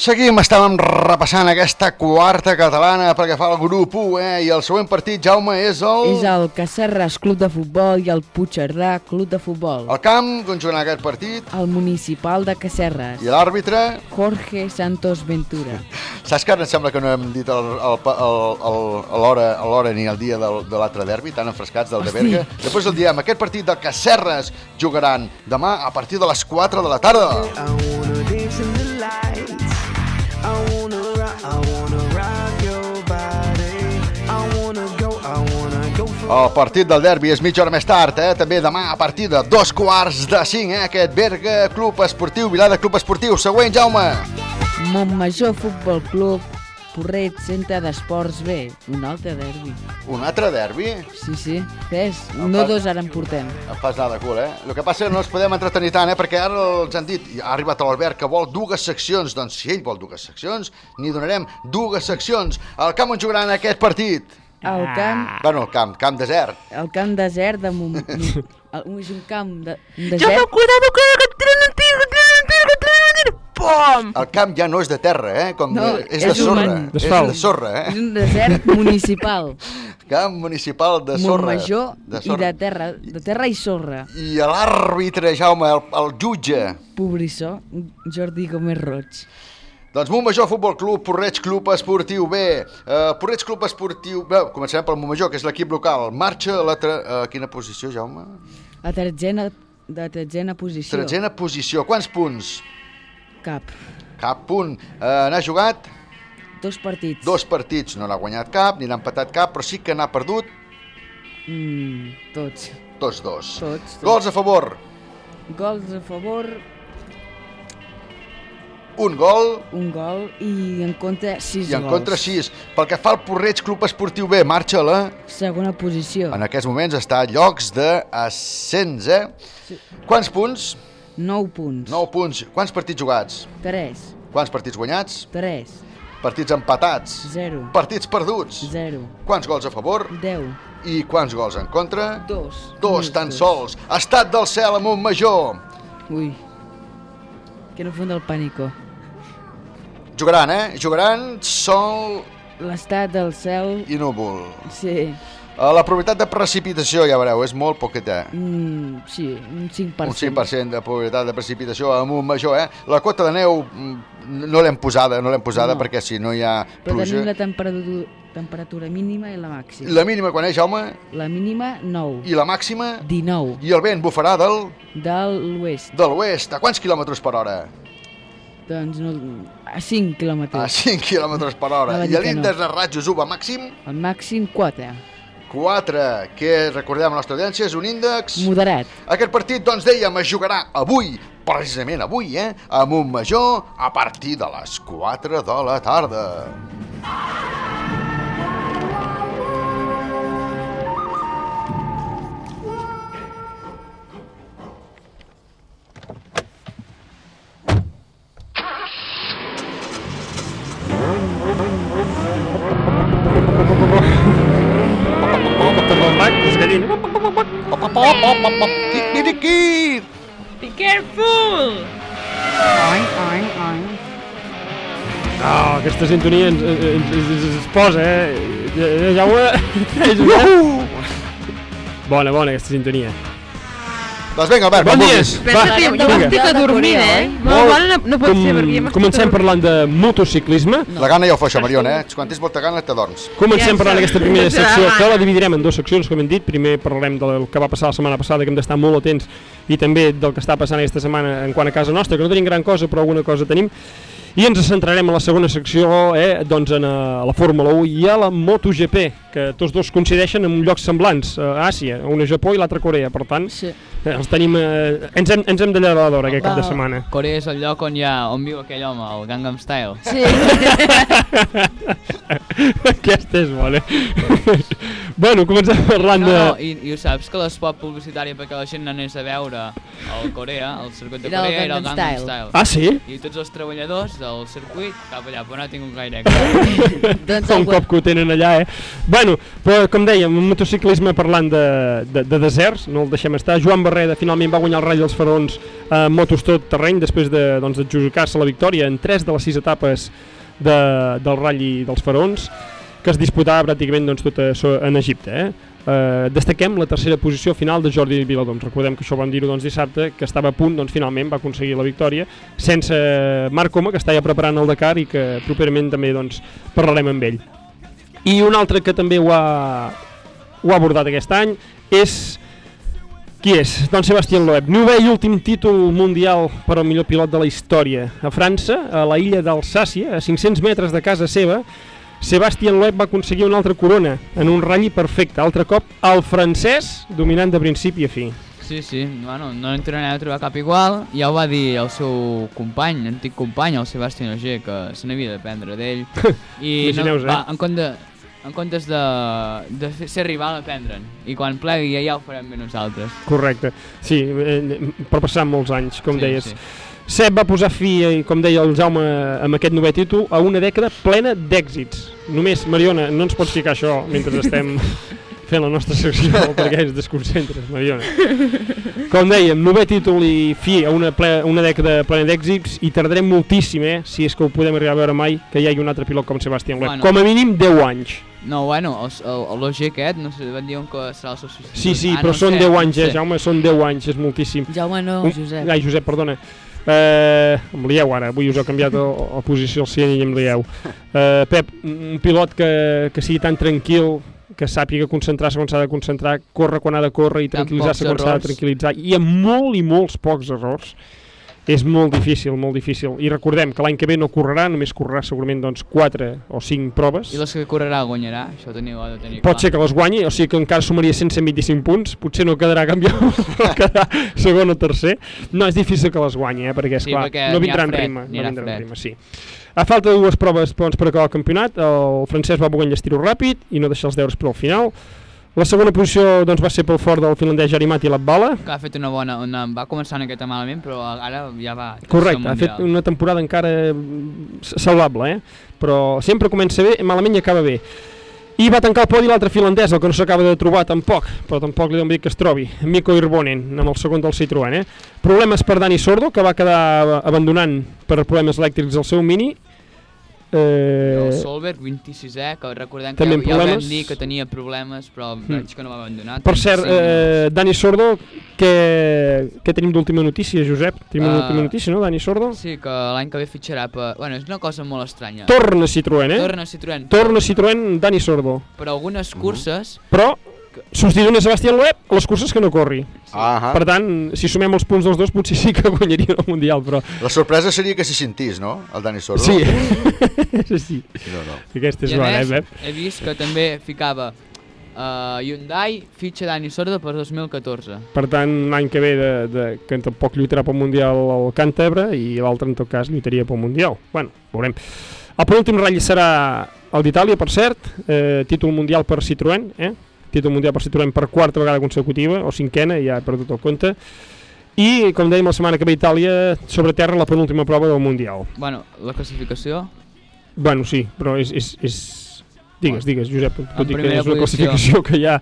Seguim, estàvem repassant aquesta quarta catalana perquè fa el grup 1, eh? I el següent partit, Jaume, és el... És el Cacerres Club de Futbol i el Puigcerdà Club de Futbol. El camp, on jugarà aquest partit? El municipal de Cacerres. I l'àrbitre? Jorge Santos Ventura. Saps que ara em sembla que no hem dit l'hora ni el dia del, de l'altre derbi, tan enfrescats del de Hosti. Berga. Després el diem, aquest partit del Cacerres jugaran demà a partir de les 4 de la tarda. wanna El partit del derbi és mitja hora més tard, eh? també demà a partir de dos quarts de cinc, eh? aquest Berga Club Esportiu, Vilada Club Esportiu. Següent, Jaume. Montmajor Futbol Club, Porreig Centre d'Esports B, un altre derbi. Un altre derbi? Sí, sí, tres, No no pas- dos ara en portem. Em fas anar de cul, eh? El que passa és que no ens podem entretenir tant, eh? Perquè ara els han dit, ha arribat l'Albert que vol dues seccions. Doncs si ell vol dues seccions, n'hi donarem dues seccions. El camp on jugaran aquest partit? El camp, Bueno, el camp, camp desert. el camp desert de Mont... el- és un camp de, un Jo desert. no cuidado que que tiren un tiro, que tiren un tiro, que tiren un tiro. Pom! El camp ja no és de terra, eh? Com No, de, és, de és sorra. un- És de sorra, eh? És un desert municipal. Camp municipal de sorra. Montmajor de i sorra. de terra, de terra i sorra. I l'àrbitre, Jaume, el, el jutge. Pobrissó, Jordi Gómez Roig. Doncs Montmajor Futbol Club, Porreig Club Esportiu B. Uh, Porreig Club Esportiu... Bé, començarem pel Montmajor, que és l'equip local. Marxa a la... Tre... Uh, quina posició, Jaume? La tretzena, de tretzena posició. Tretzena posició. Quants punts? Cap. Cap punt. Uh, n'ha jugat? Dos partits. Dos partits. No n'ha guanyat cap, ni n'ha empatat cap, però sí que n'ha perdut Mm, tots. tots dos. Tots, tots. Gols a favor. Gols a favor, Un gol un gol i en contra sis i en gols. contra sis. Pel que fa al Porreig Club Esportiu B, marxa a la... Segona posició. En aquests moments està a llocs d'ascens, eh? Sí. Quants punts? 9 punts. 9 punts. Quants partits jugats? 3. Quants partits guanyats? 3. Partits empatats? 0. Partits perduts? 0. Quants gols a favor? 10. I quants gols en contra? Dos. Dos, tan sols. Estat del cel a Montmajor. Ui. Que no funda el pànico. Jugaran, eh? Jugaran sol L'estat del cel... i núvol. Sí. La probabilitat de precipitació, ja veureu, és molt poqueta. Mm, sí, un 5%. Un 5% de probabilitat de precipitació a Montmajor, eh? La cota de neu mm, no l'hem posada, no l'hem posada No. perquè si no hi ha Però pluja... tenim la temperatura, temperatura mínima i la màxima. La mínima quan és, Jaume? La mínima, 9. I la màxima? 19. I el vent bufarà del... De l'oest. De l'oest. A quants quilòmetres per hora? Doncs no, a 5 quilòmetres. A 5 quilòmetres per hora. I l'índex no. de rajos UVA màxim? El màxim 4. 4, que recordem a la nostra audiència és un índex... Moderat. Aquest partit, doncs dèiem, es jugarà avui, precisament avui, eh? A Montmajor, a partir de les 4 de la tarda. Tiqui-tiqui! Be careful! Ai, ai, ai. Oh, aquesta sintonia ens, ens, ens, ens, ens posa, eh? Ja, ja ho... Bona, bona, aquesta sintonia. Doncs vinga, Albert, bon vulguis. Pensa que jo estic adormint, eh? Molt bona no, pot ser, perquè ja m'estic Comencem parlant de motociclisme. La gana ja ho fa això, Mariona, eh? Quan tens molta gana t'adorms. Comencem parlant d'aquesta primera secció, que la dividirem en dues seccions, com hem dit. Primer parlarem del que va passar la setmana passada, que hem d'estar molt atents, i també del que està passant aquesta setmana en quant a casa nostra, que no tenim gran cosa, però alguna cosa tenim. I ens centrarem en la segona secció, eh, doncs en eh, la Fórmula 1 i a la MotoGP, que tots dos coincideixen en llocs semblants, a Àsia, una a Japó i l'altra a Corea, per tant, sí. els tenim, eh, ens hem, ens hem de llevar d'hora aquest cap de setmana. Corea és el lloc on, hi ha, on viu aquell home, el Gangnam Style. Sí. Aquesta és bona. bueno, comencem parlant No, de... no, i, i ho saps que l'espot publicitari perquè la gent n'anés a veure al Corea, al circuit de Corea, era el Gangnam Gangnam Style. Style. Ah, sí? I tots els treballadors del circuit cap allà, però no ha tingut gaire doncs un cop que ho tenen allà, eh? Bueno, però com dèiem, un motociclisme parlant de, de, de deserts, no el deixem estar. Joan Barreda finalment va guanyar el Rally dels Faraons a motos tot terreny després de doncs, d'adjudicar-se la victòria en tres de les sis etapes de, del Rally dels Faraons que es disputava pràcticament doncs, tot a, so- en Egipte. Eh? Eh, destaquem la tercera posició final de Jordi Viladoms. Recordem que això vam dir-ho doncs, dissabte, que estava a punt, doncs, finalment va aconseguir la victòria, sense Marc Coma, que està ja preparant el Dakar i que properament també doncs, parlarem amb ell. I un altre que també ho ha, ho ha abordat aquest any és... Qui és? Doncs Sebastián Loeb. Novè i últim títol mundial per al millor pilot de la història. A França, a la illa d'Alsàcia, a 500 metres de casa seva, Sebastián Loeb va aconseguir una altra corona en un ratll perfecte. Altre cop, el francès dominant de principi a fi. Sí, sí, bueno, no en tornarem a trobar cap igual. Ja ho va dir el seu company, antic company, el Sebastián Ogier, que se n'havia d'aprendre d'ell. I no, eh? va, en, compte, en comptes de, de ser rival, aprendre'n. I quan plegui ja, ja ho farem bé nosaltres. Correcte. Sí, eh, per passar molts anys, com Sí, deies. sí. Seb va posar fi, eh, com deia el Jaume, amb aquest novè títol, a una dècada plena d'èxits. Només, Mariona, no ens pots ficar això mentre estem fent la nostra secció perquè ens desconcentres, Mariona. Com dèiem, novè títol i fi a una, ple, una dècada plena d'èxits i tardarem moltíssim, eh, si és que ho podem arribar a veure mai, que hi hagi un altre pilot com Sebastián Loeb. Bueno. Com a mínim 10 anys. No, bueno, el, el, el aquest, no sé, van dir que serà el seu substitut. Sí, sí, Ah, però no són sé, 10 no anys, eh, sé. Jaume, són 10 anys, és moltíssim. Jaume no, Un- Josep. Ai, Josep, perdona. Eh, em lieu ara, avui us heu canviat a, a posició al cient i em lieu. Eh, Pep, un pilot que, que sigui tan tranquil, que sàpiga concentrar-se quan s'ha de concentrar, córrer quan ha de córrer i tranquil·litzar-se quan s'ha de tranquil·litzar, i amb molt i molts pocs errors, és molt difícil, molt difícil. I recordem que l'any que ve no correrà, només correrà segurament doncs, 4 o 5 proves. I les que correrà guanyarà, això teniu, ho de tenir Pot clar. ser que les guanyi, o sigui que encara sumaria 125 punts, potser no quedarà campió, no quedarà segon o tercer. No, és difícil que les guanyi, eh, perquè, Sí, esclar, perquè no vindrà en rima. n'hi No vindrà en rima, sí. A falta de dues proves doncs, per acabar el campionat, el francès va poder enllestir-ho ràpid i no deixar els deures per al final. La segona posició doncs, va ser pel fort del finlandès Jarimati Latvala. Que ha fet una bona... Una, va començar una miqueta malament, però ara ja va... Correcte, ha fet una temporada encara mm, salvable, eh? però sempre comença bé, malament i acaba bé. I va tancar el podi l'altre finlandès, el que no s'acaba de trobar tampoc, però tampoc li dono dir que es trobi, Mikko Irbonen, amb el segon del Citroën. Eh? Problemes per Dani Sordo, que va quedar abandonant per problemes elèctrics el seu Mini. El Eh, Solberg, 26è, que recordem que ja, ja vam dir que tenia problemes, però veig que no va abandonar. per cert, 35 eh, Dani Sordo, què, què tenim d'última notícia, Josep? Tenim una Ah. última notícia, no, Dani Sordo? Sí, que l'any que ve fitxarà per... Bueno, és una cosa molt estranya. Torna Citroën, eh? Torna Citroën. Torna Citroën, Dani Sordo. Per algunes curses... Però substituint a Sebastián Loeb les curses que no corri. Ah Per tant, si sumem els punts dels dos, potser sí que guanyaria el Mundial, però... La sorpresa seria que s'hi sentís, no? El Dani Sordo. Sí. sí, sí. No, no. Aquesta és I a bona, eh, més, Pep? he vist que també ficava uh, Hyundai fitxa Dani Sordo per 2014. Per tant, l'any que ve, de, de, que tampoc lluitarà pel Mundial el Càntabre i l'altre, en tot cas, lluitaria pel Mundial. Bueno, veurem. El penúltim ratll serà el d'Itàlia, per cert, eh, títol mundial per Citroën, eh? Títol mundial per Citroën per quarta vegada consecutiva, o cinquena, ja he perdut el compte, i, com dèiem, la setmana que ve a Itàlia, sobre terra, la penúltima prova del Mundial. Bueno, la classificació... Bueno, sí, però és... és, és... Digues, digues, Josep, tot i que és una classificació que ja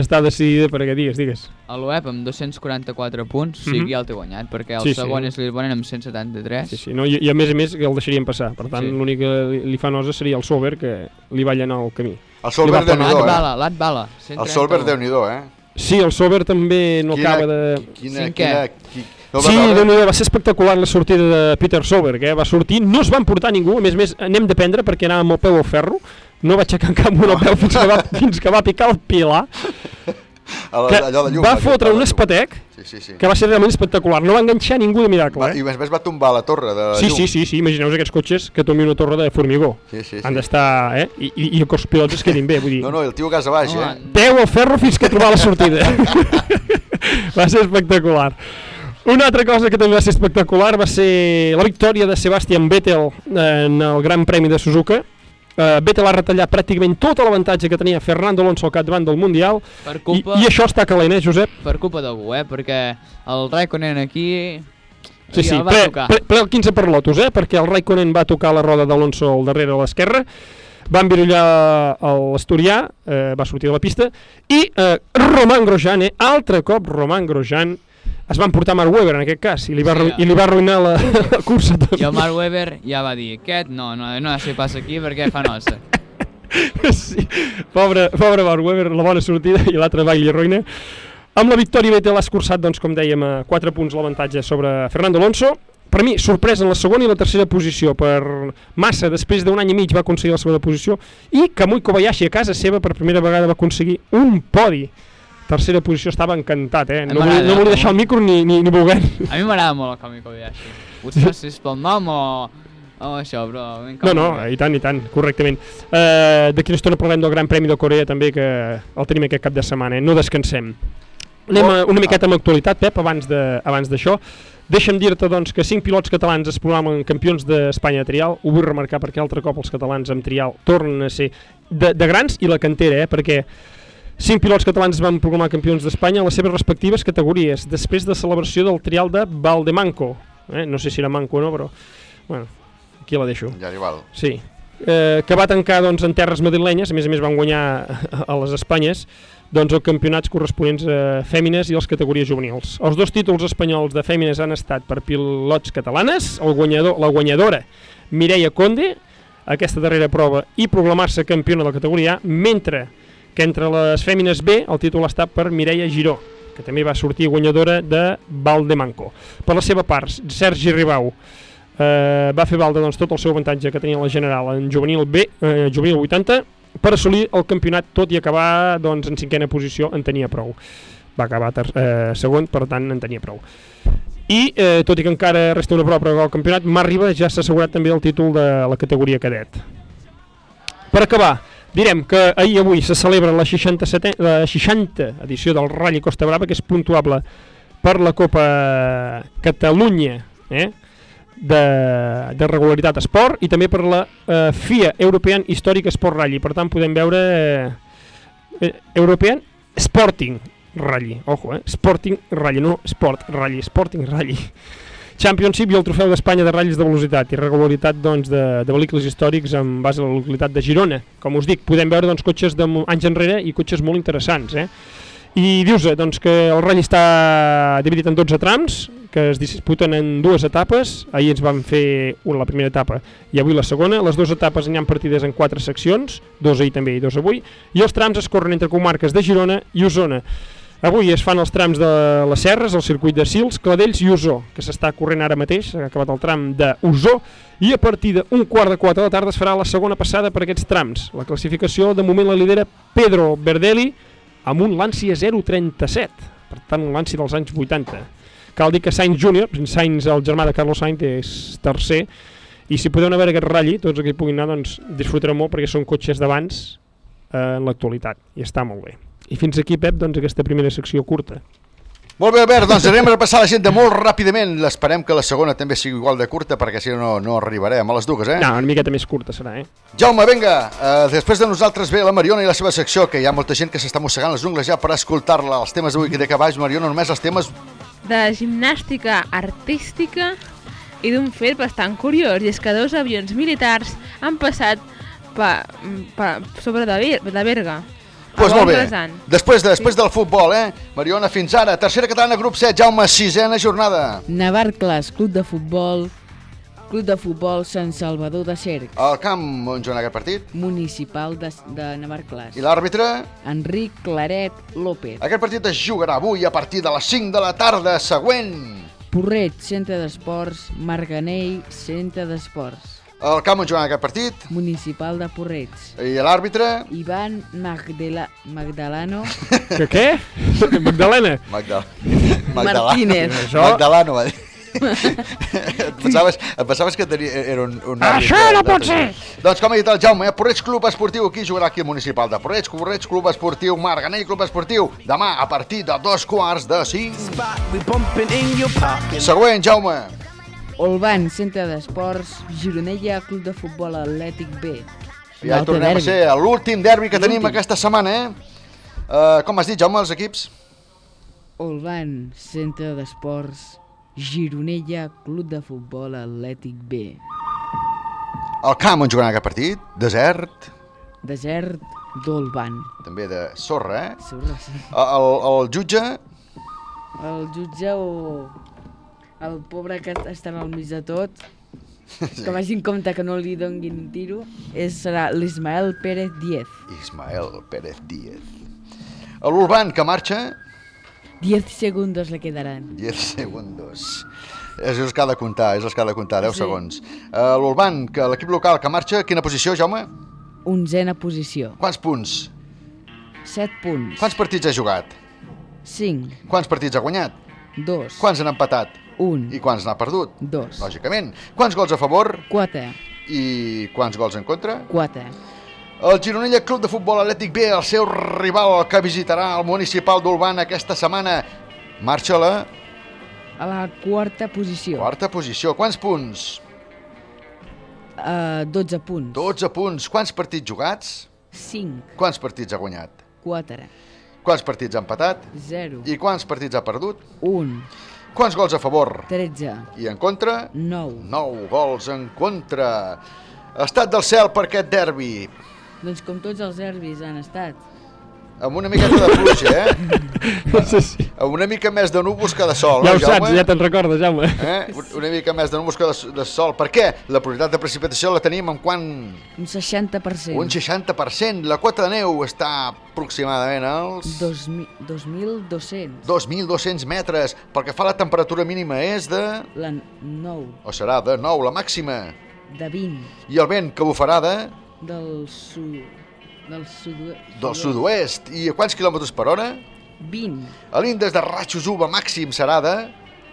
està decidida perquè digues, digues. A l'UEP amb 244 punts, o Mhm. sigui, ja el té guanyat, perquè el Sí, sí. segon és l'Irbonen amb 173. Sí, sí, no? I, I a més a més que el deixarien passar. Per tant, Sí. l'únic que li, fa nosa seria el Sober, que li va allanar el camí. El Solberg, Déu-n'hi-do, frenar. eh? Bala, Lat Bala, El Solberg, Déu-n'hi-do, eh? Sí, el Sober també no Quina- acaba de... quina- Cinquè. quina- qui- no sí, veure? déu nhi va ser espectacular la sortida de Peter Sober, que va sortir, no es va emportar ningú, a més a més anem de prendre perquè anàvem el peu al ferro, no va aixecar en cap un al peu fins que va, fins que va picar el pilar, A la- que allò de llum, va fotre un espatec Sí, sí, sí. que va ser realment espectacular, no va enganxar ningú de miracle. Va, Eh? I a més va tombar la torre de Sí, llum. sí, sí, sí, imagineu aquests cotxes que tombi una torre de formigó. Sí, sí, sí. Han d'estar, eh? I, i, I que els pilots es quedin bé, vull dir. No, no, el tio gas a baix, eh? Peu al ferro fins que trobar la sortida. va ser espectacular. Una altra cosa que també va ser espectacular va ser la victòria de Sebastian Vettel en el Gran Premi de Suzuka. Uh, Vettel ha retallat pràcticament tot l'avantatge que tenia Fernando Alonso al capdavant del Mundial Per culpa- i, i això està calent, eh, Josep? Per culpa d'algú, eh? Perquè el Raikkonen aquí... Sí, sí, ple, tocar. ple, ple el 15 per Lotus, eh? perquè el Raikkonen va tocar la roda d'Alonso al darrere a l'esquerra, va envirollar l'Asturià, eh, va sortir de la pista, i eh, Roman Grosjean, eh, altre cop Roman Grosjean, es va emportar Mark Webber en aquest cas, i li va, Sí, ja. i li va arruïnar la, la cursa també. I el Mark Webber ja va dir, aquest no, no, no ha de ser pas aquí perquè fa nosa. sí, pobre, pobre Mark Webber, la bona sortida, i l'altre va i li arruïna. Amb la victòria Vettel ha escurçat, doncs, com dèiem, a 4 punts l'avantatge sobre Fernando Alonso. Per mi, sorpresa en la segona i la tercera posició. Per Massa, després d'un any i mig, va aconseguir la segona posició. I Kamui Kobayashi, a casa seva, per primera vegada va aconseguir un podi. Tercera posició, estava encantat, eh? No volia, no volia deixar el micro ni, ni, ni volent. A mi m'agrada molt el Kami Kobayashi. Potser si és pel nom o... o això, però... No, no, i tant, i tant, correctament. Uh, D'aquí una estona parlem del Gran Premi de Corea també, que el tenim aquest cap de setmana, eh? no descansem. Anem a, una miqueta amb actualitat, Pep, abans de- d'això. Deixa'm dir-te doncs, que cinc pilots catalans es programen campions d'Espanya de trial. Ho vull remarcar perquè altre cop els catalans amb trial tornen a ser de, de grans i la cantera, eh? perquè cinc pilots catalans van programar campions d'Espanya a les seves respectives categories, després de celebració del trial de Valdemanco. Eh? No sé si era manco o no, però bueno, aquí la deixo. Ja igual. Sí. Eh, que va tancar doncs, en terres madrilenyes, a més a més van guanyar a les Espanyes doncs, els campionats corresponents a fèmines i les categories juvenils. Els dos títols espanyols de fèmines han estat per pilots catalanes, el guanyador, la guanyadora Mireia Conde, aquesta darrera prova, i proclamar-se campiona de la categoria A, mentre que entre les fèmines B el títol estat per Mireia Giró, que també va sortir guanyadora de Valdemanco. Per la seva part, Sergi Ribau eh, va fer valdre doncs, tot el seu avantatge que tenia la general en juvenil B, eh, juvenil 80, per assolir el campionat, tot i acabar doncs, en cinquena posició, en tenia prou. Va acabar eh, segon, per tant, en tenia prou. I, eh, tot i que encara resta una prova el campionat, Marc Ribas ja s'ha assegurat també el títol de la categoria cadet. Per acabar, direm que ahir avui se celebra la 67 la 60 edició del Rally Costa Brava, que és puntuable per la Copa Catalunya, eh? de, de regularitat esport i també per la eh, FIA European Historic Sport Rally. Per tant, podem veure eh, eh, European Sporting Rally. Ojo, eh? Sporting Rally, no Sport Rally, Sporting Rally. Championship i el trofeu d'Espanya de ratlles de velocitat i regularitat doncs, de, de vehicles històrics en base a la localitat de Girona. Com us dic, podem veure doncs, cotxes de anys enrere i cotxes molt interessants. Eh? I dius eh, doncs, que el ratll està dividit en 12 trams, que es disputen en dues etapes. Ahir ens van fer una, la primera etapa i avui la segona. Les dues etapes n'hi ha partides en quatre seccions, dos ahir també i dos avui, i els trams es corren entre comarques de Girona i Osona. Avui es fan els trams de les Serres, el circuit de Sils, Cladells i Osó, que s'està corrent ara mateix, s'ha acabat el tram d'Osó, i a partir d'un quart de quatre de la tarda es farà la segona passada per aquests trams. La classificació de moment la lidera Pedro Verdelli amb un Lancia 037, per tant un Lancia dels anys 80. Cal dir que Sainz Júnior, Sainz, el germà de Carlos Sainz, és tercer, i si podeu anar a veure aquest ratll, tots els que hi puguin anar, doncs disfrutareu molt perquè són cotxes d'abans eh, en l'actualitat, i està molt bé. I fins aquí, Pep, doncs aquesta primera secció curta. Molt bé, Albert, doncs anem a repassar l'agenda molt ràpidament. Esperem que la segona també sigui igual de curta, perquè si no, no, no arribarem a les dues, eh? No, una miqueta més curta serà, eh? Jaume, vinga, uh, després de nosaltres ve la Mariona i la seva secció, que hi ha molta gent que s'està mossegant les ungles ja per escoltar-la. Els temes d'avui que té que baix, Mariona, només els temes... de gimnàstica artística i d'un fet bastant curiós, i és que dos avions militars han passat pa, pa, sobre de Berga. Pues a molt bé. Després, de, després del futbol, eh? Mariona, fins ara. Tercera catalana, grup 7, Jaume, sisena jornada. Navarcles, club de futbol, club de futbol Sant Salvador de Cerc, Al camp on juguen aquest partit. municipal de, de Navarcles. I l'àrbitre? Enric Claret López. Aquest partit es jugarà avui a partir de les 5 de la tarda següent. Porreig, centre d'esports, Marganell, centre d'esports. Al camp on juguen aquest partit. Municipal de Porreig. I l'àrbitre? Ivan Magdela, Magdalano. Que què? Magdalena? Magda... Martínez. Això... Magdalano, va dir. et, pensaves, et pensaves que tenia, era un, un Això no pot ser! Doncs com ha dit el Jaume, eh? Porreig Club Esportiu, aquí jugarà aquí al Municipal de Porreig, Porreig Club Esportiu, Marganell Club Esportiu, demà a partir de dos quarts de cinc. Següent, Jaume. Olban, centre d'esports, Gironella, club de futbol atlètic B. Ja hi tornem a ser a l'últim derbi que tenim aquesta setmana, eh? Uh, com has dit, Jaume, els equips? Olban, centre d'esports, Gironella, club de futbol atlètic B. El camp on jugaran aquest partit, desert, Desert d'Olban. també de sorra, eh? Sorra, sí. El, el jutge, El jutge o el pobre que està al mig de tot, que vagi en compte que no li donguin un tiro, és, serà l'Ismael Pérez Diez. Ismael Pérez Díez. L'Urban, que marxa, 10 segundos le quedaran. 10 segundos. És els que ha de comptar, és els que ha de comptar, 10 Sí. segons. Uh, L'Urban, que l'equip local que marxa, quina posició, Jaume? Onzena posició. Quants punts? 7 punts. Quants partits ha jugat? 5. Quants partits ha guanyat? 2. Quants han empatat? 1. I quants n'ha perdut? 2. Lògicament. Quants gols a favor? 4. I quants gols en contra? 4. El Gironella Club de Futbol Atlètic B, el seu rival que visitarà el municipal d'Urban aquesta setmana, marxa la A la quarta posició. quarta posició. Quants punts? Uh, 12 punts. 12 punts. Quants partits jugats? 5. Quants partits ha guanyat? 4. Quants partits ha empatat? 0. I quants partits ha perdut? 1. Quants gols a favor? 13. I en contra? 9. 9 gols en contra. Estat del cel per aquest derbi. Doncs com tots els derbis han estat. Amb una miqueta de pluja, eh? No sé si... Amb una mica més de núvols que de sol, Ja no, ho saps, Jaume? ja te'n recordes, Jaume. Eh? Una mica més de núvols que de, de sol. Per què? La probabilitat de precipitació la tenim en quant? Un 60%. Un 60%. La quota de neu està aproximadament als... 2.000 2.200. 2.200 metres. Pel que fa a la temperatura mínima és de... La 9. O serà de 9, la màxima. De 20. I el vent que bufarà de... Del sud... Del sud... del sud-oest. I a quants quilòmetres per hora? 20. L'índex de ratxos UVA màxim serà de...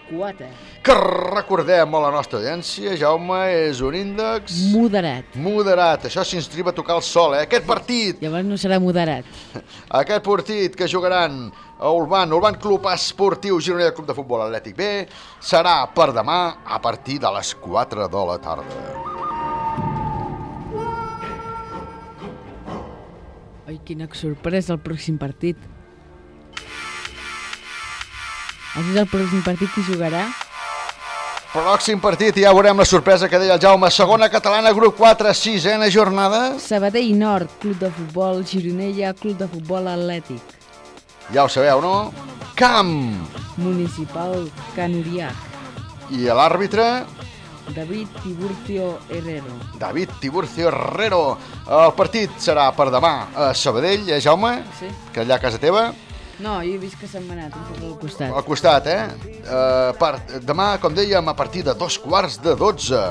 4. Que recordem a la nostra audiència, Jaume, és un índex... Moderat. Moderat. Això s'inscriu a tocar el sol, eh? Aquest partit, Llavors no serà moderat. aquest partit que jugaran a Urban, Urban Club Esportiu Gironella Club de Futbol Atlètic B, serà per demà a partir de les 4 de la tarda. Quina sorpresa el pròxim partit. Has vist el pròxim partit qui jugarà? Pròxim partit ja veurem la sorpresa que deia el Jaume. Segona catalana, grup 4, sisena jornada. Sabadell Nord, Club de Futbol, Gironella, Club de Futbol Atlètic. Ja ho sabeu, no? Camp. Municipal Canuriac, I l'àrbitre, David Tiburcio Herrero. David Tiburcio Herrero. El partit serà per demà a Sabadell, eh, Jaume? Sí. Que allà a casa teva. No, jo he vist que s'han manat un poc al costat. Al costat, eh? Uh, per, demà, com dèiem, a partir de dos quarts de 12.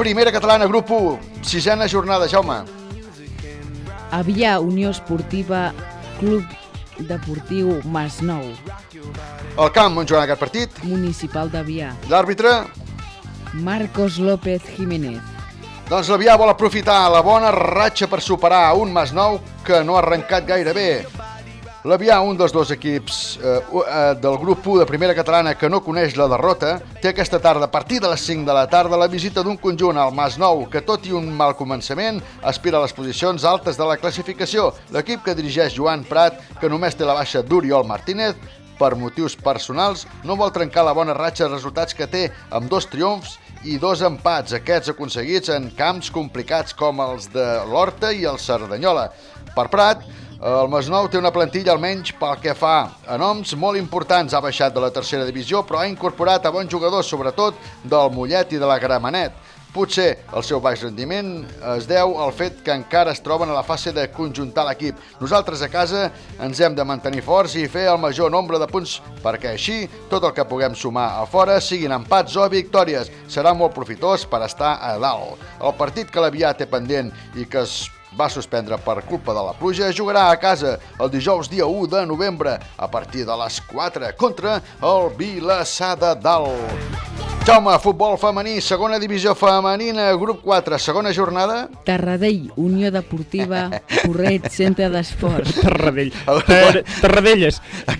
Primera catalana, grup 1, sisena jornada, Jaume. Avià Unió Esportiva, Club Deportiu Masnou, El camp on jugant aquest partit. Municipal d'Avià. L'àrbitre, Marcos López Jiménez. doncs l'Avià vol aprofitar la bona ratxa per superar un Masnou que no ha arrencat gaire bé. L'Avià, un dels dos equips eh, eh, del grup 1 de primera catalana que no coneix la derrota, té aquesta tarda, a partir de les 5 de la tarda, la visita d'un conjunt al Masnou, que tot i un mal començament, aspira a les posicions altes de la classificació. L'equip que dirigeix Joan Prat, que només té la baixa d'Oriol Martínez, per motius personals, no vol trencar la bona ratxa de resultats que té amb dos triomfs i dos empats, aquests aconseguits en camps complicats com els de l'Horta i el Cerdanyola. Per Prat, el Masnou té una plantilla almenys pel que fa a noms molt importants. Ha baixat de la tercera divisió, però ha incorporat a bons jugadors, sobretot del Mollet i de la Gramenet. Potser el seu baix rendiment es deu al fet que encara es troben a la fase de conjuntar l'equip. Nosaltres a casa ens hem de mantenir forts i fer el major nombre de punts perquè així tot el que puguem sumar a fora siguin empats o victòries. Serà molt profitós per estar a dalt. El partit que l'Avià té pendent i que es va suspendre per culpa de la pluja, jugarà a casa el dijous dia 1 de novembre a partir de les 4 contra el Vilassar de Dalt. Jaume, futbol femení, segona divisió femenina, grup 4, segona jornada. Tarradell, Unió Deportiva, Corret, Centre d'Esports. Tarradell. Ter Tarradelles. A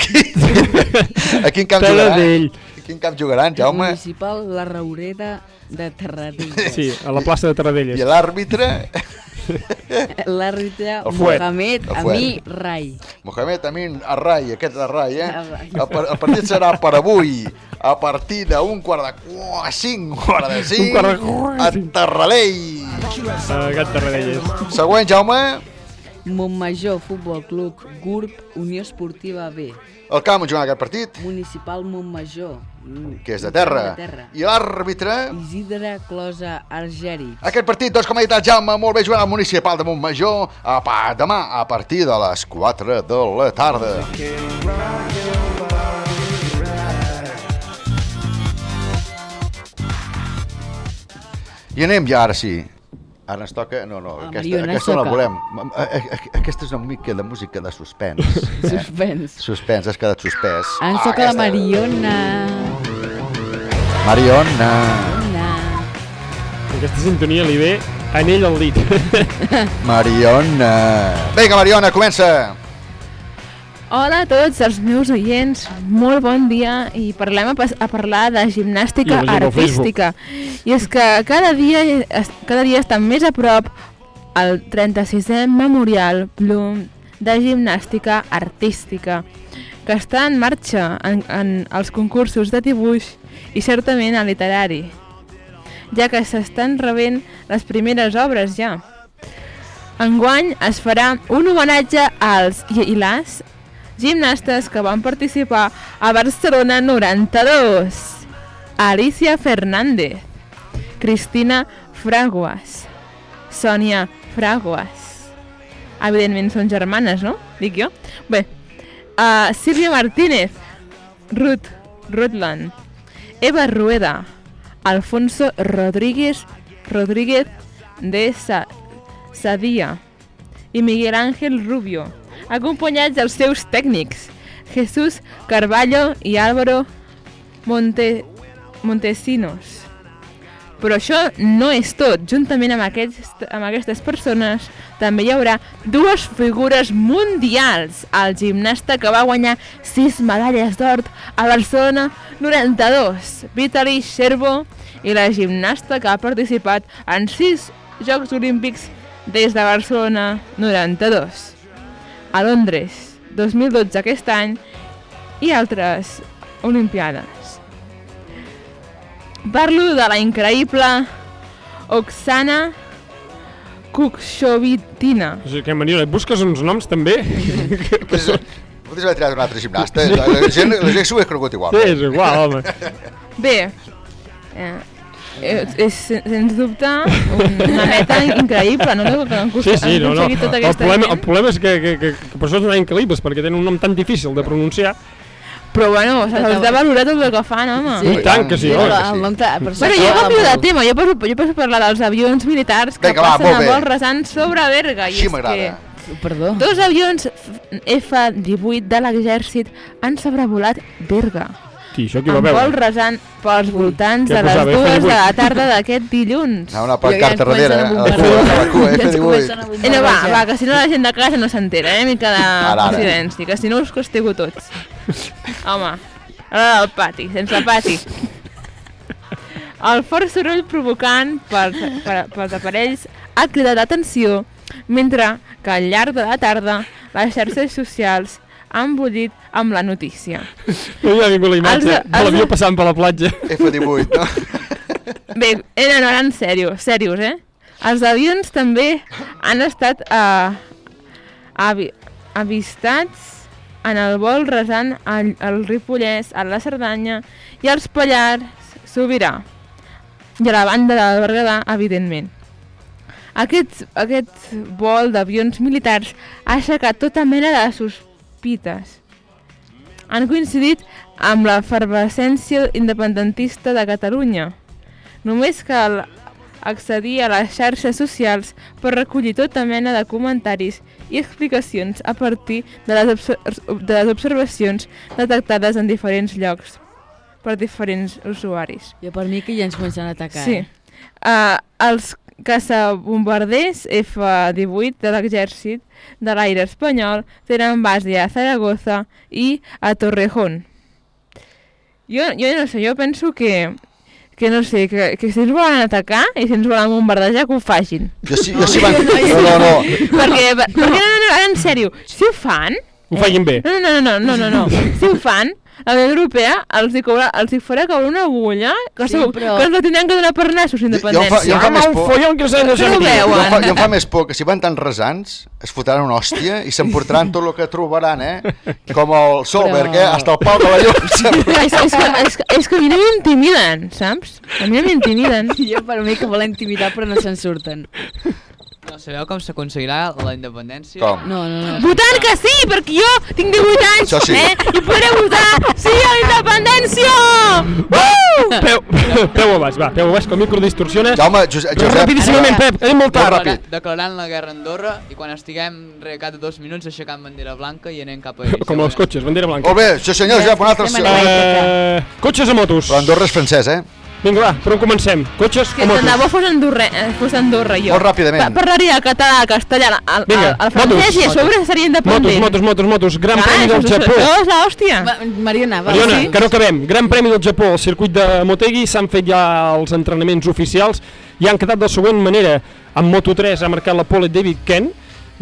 quin camp Taradell. jugaran? A quin camp jugaran, Jaume? Municipal La Raurera de Tarradell. Sí, a la plaça de Tarradelles. I l'àrbitre? L'àrbitre El Fuet. Mohamed El Fuet. Ami Rai. Mohamed Amin Arrai, aquest Arrai, eh? Arrai. El, par- el partit serà per avui, a partir d'un quart de qua- cinc, quart de cinc, quart de a Tarralell. Uh, gat Tarradelles. Següent, Jaume. Montmajor Futbol Club, GURB, Unió Esportiva B. El camp on jugant aquest partit, Municipal Montmajor. Que és de terra. De terra. I l'àrbitre... Isidre Closa Argeri. Aquest partit, doncs, com ha dit el Jaume, molt bé jugant al municipal de Montmajor, a, pa, demà a partir de les 4 de la tarda. I anem ja, ara sí. Ara ens toca... No, no, Ah, aquesta, Mariona, aquesta no la volem. A- a- a- Aquesta és una mica de música de suspens. Eh? Suspens. Suspens, has quedat suspès. Ens Ah, toca la aquesta. Mariona. Mariona. Aquesta sintonia li ve anell al dit. Mariona. Vinga, Mariona, comença. Hola a tots els meus oients, molt bon dia i parlem a, a parlar de gimnàstica I artística. I és que cada dia, cada dia està més a prop el 36è Memorial Bloom de Gimnàstica Artística, que està en marxa en, en els concursos de dibuix i certament al literari, ja que s'estan rebent les primeres obres ja. Enguany es farà un homenatge als i i les gimnastes que van participar a Barcelona 92. Alicia Fernández, Cristina Fraguas, Sònia Fraguas. Evidentment són germanes, no? Dic jo? Bé, uh, Martínez, Ruth Rutland, Eva Rueda, Alfonso Rodríguez Rodríguez de Sa Sadia i Miguel Ángel Rubio, acompanyats dels seus tècnics, Jesús Carballo i Álvaro Monte Montesinos. Però això no és tot. Juntament amb, aquest, amb aquestes persones també hi haurà dues figures mundials. El gimnasta que va guanyar sis medalles d'or a Barcelona 92, Vitaly Sherbo, i la gimnasta que ha participat en sis Jocs Olímpics des de Barcelona 92. A Londres, 2012 aquest any, i altres Olimpiades. Parlo de la increïble Oksana Kukshovitina. O sigui, que Mariona, et busques uns noms també? que són... Podries haver triat un altre gimnasta. La, la, gent, la gent s'ho ha cregut igual. Sí, és igual, home. Bé, eh, eh, és sens dubte un- una meta increïble, no? Que han, Sí, sí, no, no. tota El problema, el problema és que, que, que, que per això són increïbles, perquè tenen un nom tan difícil de pronunciar. Però bueno, se'ls de valorar tot el que fan, home. Sí, I tant que sí, home, que sí. Nom per Bueno, jo canvio de tema, jo passo, jo passo a parlar dels avions militars que Vinga, va, passen molt a vol resant sobre Berga. I Així és m'agrada. que Perdó. dos avions F-18 de l'exèrcit han sobrevolat Berga. Qui, això qui va veure? vol resant pels voltants de les posava, dues F18? de la tarda d'aquest dilluns. Hi ha una pancarta darrere, eh? A la cua, a la cua, F18. No, va, va, que si no la gent de casa no s'entera, eh? Mica de Ara, ara. silenci, que si no us costego tots. Home, ara del pati, sense pati. El fort soroll provocant per, pels aparells ha cridat l'atenció, mentre que al llarg de la tarda les xarxes socials han bullit amb la notícia. No hi ha vingut la imatge Els- de l'avió els- passant per la platja. F18, no? Bé, eh, no, no, en sèrio, serios, eh? Els avions també han estat uh, avi avistats en el vol resant al, al Ripollès, a la Cerdanya i als Pallars Sobirà. I a la banda del Berguedà, evidentment. Aquest, aquest vol d'avions militars ha aixecat tota mena de sospites. Han coincidit amb l'efervescència independentista de Catalunya. Només cal accedir a les xarxes socials per recollir tota mena de comentaris i explicacions a partir de les, de les observacions detectades en diferents llocs per diferents usuaris. Jo per mi que ja ens comencen a atacar. Sí. Eh? Uh, els caçabombarders F-18 de l'exèrcit de l'aire espanyol tenen base a Zaragoza i a Torrejón. Jo, jo no sé, jo penso que, que no sé, que, que si ens volen atacar i si ens volen bombardejar, que ho facin. Jo sí, jo sí van... No, no, no. perquè, perquè, no, no, no, ara en sèrio, si ho fan... Ho facin bé. No, no, no, no, no, no, no. Si ho fan, la Unió Europea els hi, cobra, els hi farà caure una agulla que, Sí, segur, però- que ens la tindran que donar per nassos Jo em fa, independència. jo fa més por... que se jo, fa, jo em fa més por que si van tan resants es fotran una hòstia i s'emportaran tot el que trobaran, eh? Com el Solberg, eh? Hasta el pal de la llum. és, és, que, és, que, és que a mi no m'intimiden, saps? A mi no m'intimiden. Jo per mi que volen intimidar però no se'n surten. No, sabeu com s'aconseguirà la independència? Com? No, no, no. Votant que sí, perquè jo tinc 18 anys, Això sí. eh? I podré votar sí a la independència! Uh! Peu, peu a baix, va, peu a baix, que el micro distorsiona. Jaume, Josep, Però rapidíssimament, Pep, anem molt tard. ràpid. Declarant la guerra a Andorra i quan estiguem re, cada dos minuts aixecant bandera blanca i anem cap a ells. Com els cotxes, bandera blanca. Molt bé, això senyors, ja un altre... Eh, cotxes o motos? Però Andorra és francès, eh? Vinga, va, per on comencem? Cotxes Que o tant de bo motos? fos Andorra, eh, fos Andorra jo. Molt ràpidament. Pa parlaria el català, el castellà, el, Vinga, el, el francès i a sobre seria independent. Motos, motos, motos, motos. Gran Clar, premi del això- Japó. Això és l'hòstia. Mariona, va. Mariona, sí? que no acabem. Gran premi del Japó, al circuit de Motegi, s'han fet ja els entrenaments oficials i han quedat de la següent manera. En Moto3 ha marcat la pole David Ken,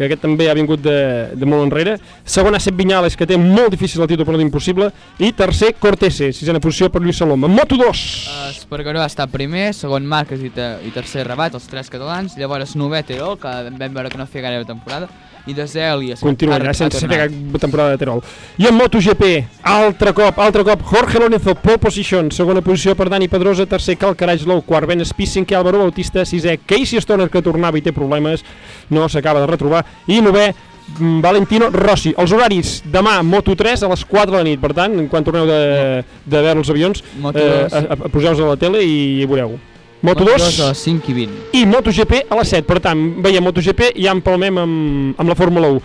que aquest també ha vingut de, de molt enrere. Segon ha set Vinyales, que té molt difícil el títol però no impossible. I tercer, Cortese, sisena posició per Lluís Salom. En Moto2, Espargaró ha estat primer, segon Marques i, te, i tercer Rabat, els tres catalans, llavors novè Terol, que vam veure que no feia gaire temporada, i desè Elias. continua que ha- ja ha sense fer tornat. cap temporada de Terol. I en MotoGP, altre cop, altre cop, Jorge Lorenzo, pole position, segona posició per Dani Pedrosa, tercer Calcarage Low, quart Ben Spies, cinquè Álvaro Bautista, sisè Casey Stoner, que tornava i té problemes, no s'acaba de retrobar, i novè mm, Valentino Rossi. Els horaris, demà Moto3 a les 4 de la nit, per tant, quan torneu de, de veure els avions, Moto2. eh, a- a- poseu-vos a la tele i veureu. Moto2 Moto2 a les 5 i 20. i MotoGP a les 7. Per tant, veiem MotoGP i ja empalmem amb, amb la Fórmula 1.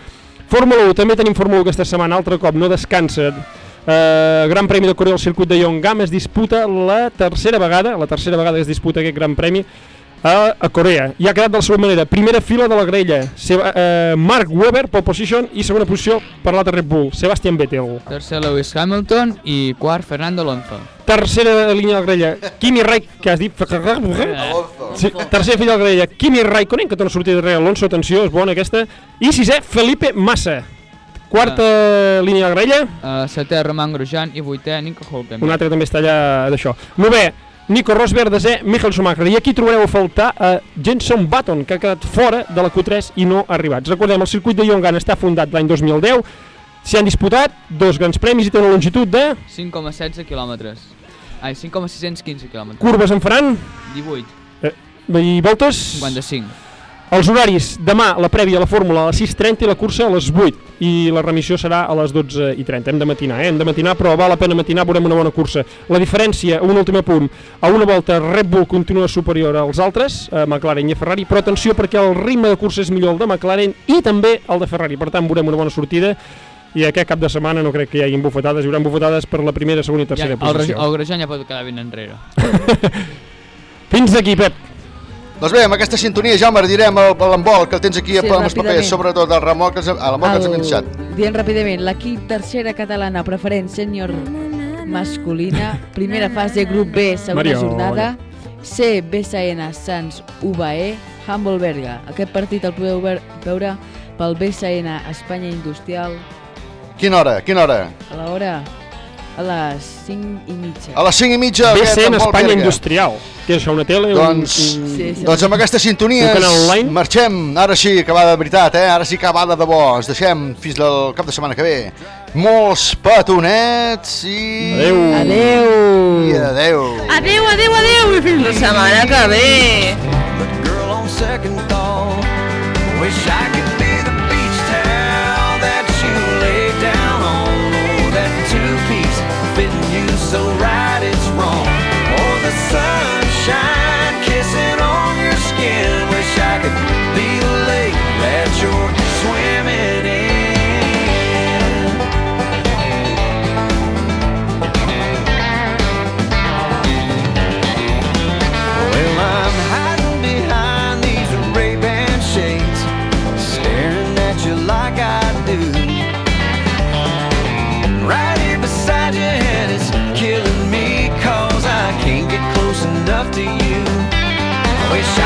Fórmula 1, també tenim Fórmula 1 aquesta setmana, altre cop, no descansa. Uh, Gran Premi de Corea al circuit de Yongam es disputa la tercera vegada, la tercera vegada que es disputa aquest Gran Premi a, a Corea. I ha quedat de la següent manera. Primera fila de la grella, Seba, uh, Mark Webber, pole position, i segona posició per l'altre Red Bull, Sebastian Vettel. Tercer Lewis Hamilton i quart Fernando Alonso. Tercera línia de la grella, Kimi Raikkonen, que has dit? Sí, tercera fila de la grella, Kimi Raikkonen, que torna a sortir darrere Alonso, atenció, és bona aquesta. I sisè, Felipe Massa. Quarta línia de grella. Uh, setè, Roman Grosjean, i vuitè, Nico Hulkenberg. Un altre també està allà d'això. Novè, Nico Rosberg, desè, Michael Schumacher. I aquí trobareu a faltar a Jenson Button, que ha quedat fora de la Q3 i no ha arribat. Recordem, el circuit de Yongan està fundat l'any 2010, s'hi han disputat dos grans premis i té una longitud de 5,16 quilòmetres. Ai, 5,615 quilòmetres. curves en faran 18. eh, i voltes 55. Els horaris, demà la prèvia a la fórmula a les 6.30 i la cursa a les 8 i la remissió serà a les 12.30, hem de matinar, eh? hem de matinar però val la pena matinar, veurem una bona cursa. La diferència, un últim apunt. A una volta Red Bull continua superior als altres, a McLaren i a Ferrari però atenció perquè el ritme de cursa és millor el de McLaren i també el de Ferrari, per tant veurem una bona sortida. I aquest cap de setmana no crec que hi hagi bufetades, hi haurà bufetades per la primera, segona i tercera Ja, el, posició. el Grosjean ja pot quedar ben enrere. fins aquí Pep Doncs bé, amb aquesta sintonia, Jaume, direm el, l'embol que el tens aquí Sí, amb els papers, sobretot el remolc que a l'embol que ens hem deixat. Dient ràpidament, l'equip tercera catalana preferent sènior masculina, primera fase, grup B, segona Mariona. jornada, C, BSN Sants UBAE, Humble Berga. Aquest partit el podeu ver- veure pel BSN Espanya Industrial Quina hora? Quina hora? a l'hora a les 5 i mitja. A les 5 i mitja. BCN embol Espanya Berga. Industrial que és això, una tele? Doncs, un, un... Sí, sí. doncs amb aquesta sintonia Un marxem, ara sí que va de veritat, eh? ara sí que va de debò, ens deixem fins al cap de setmana que ve. Molts petonets i... Adeu. Adeu. I adeu. Adeu, adeu, adeu i fins la setmana que ve. Girl, on second thought, wish I could wish I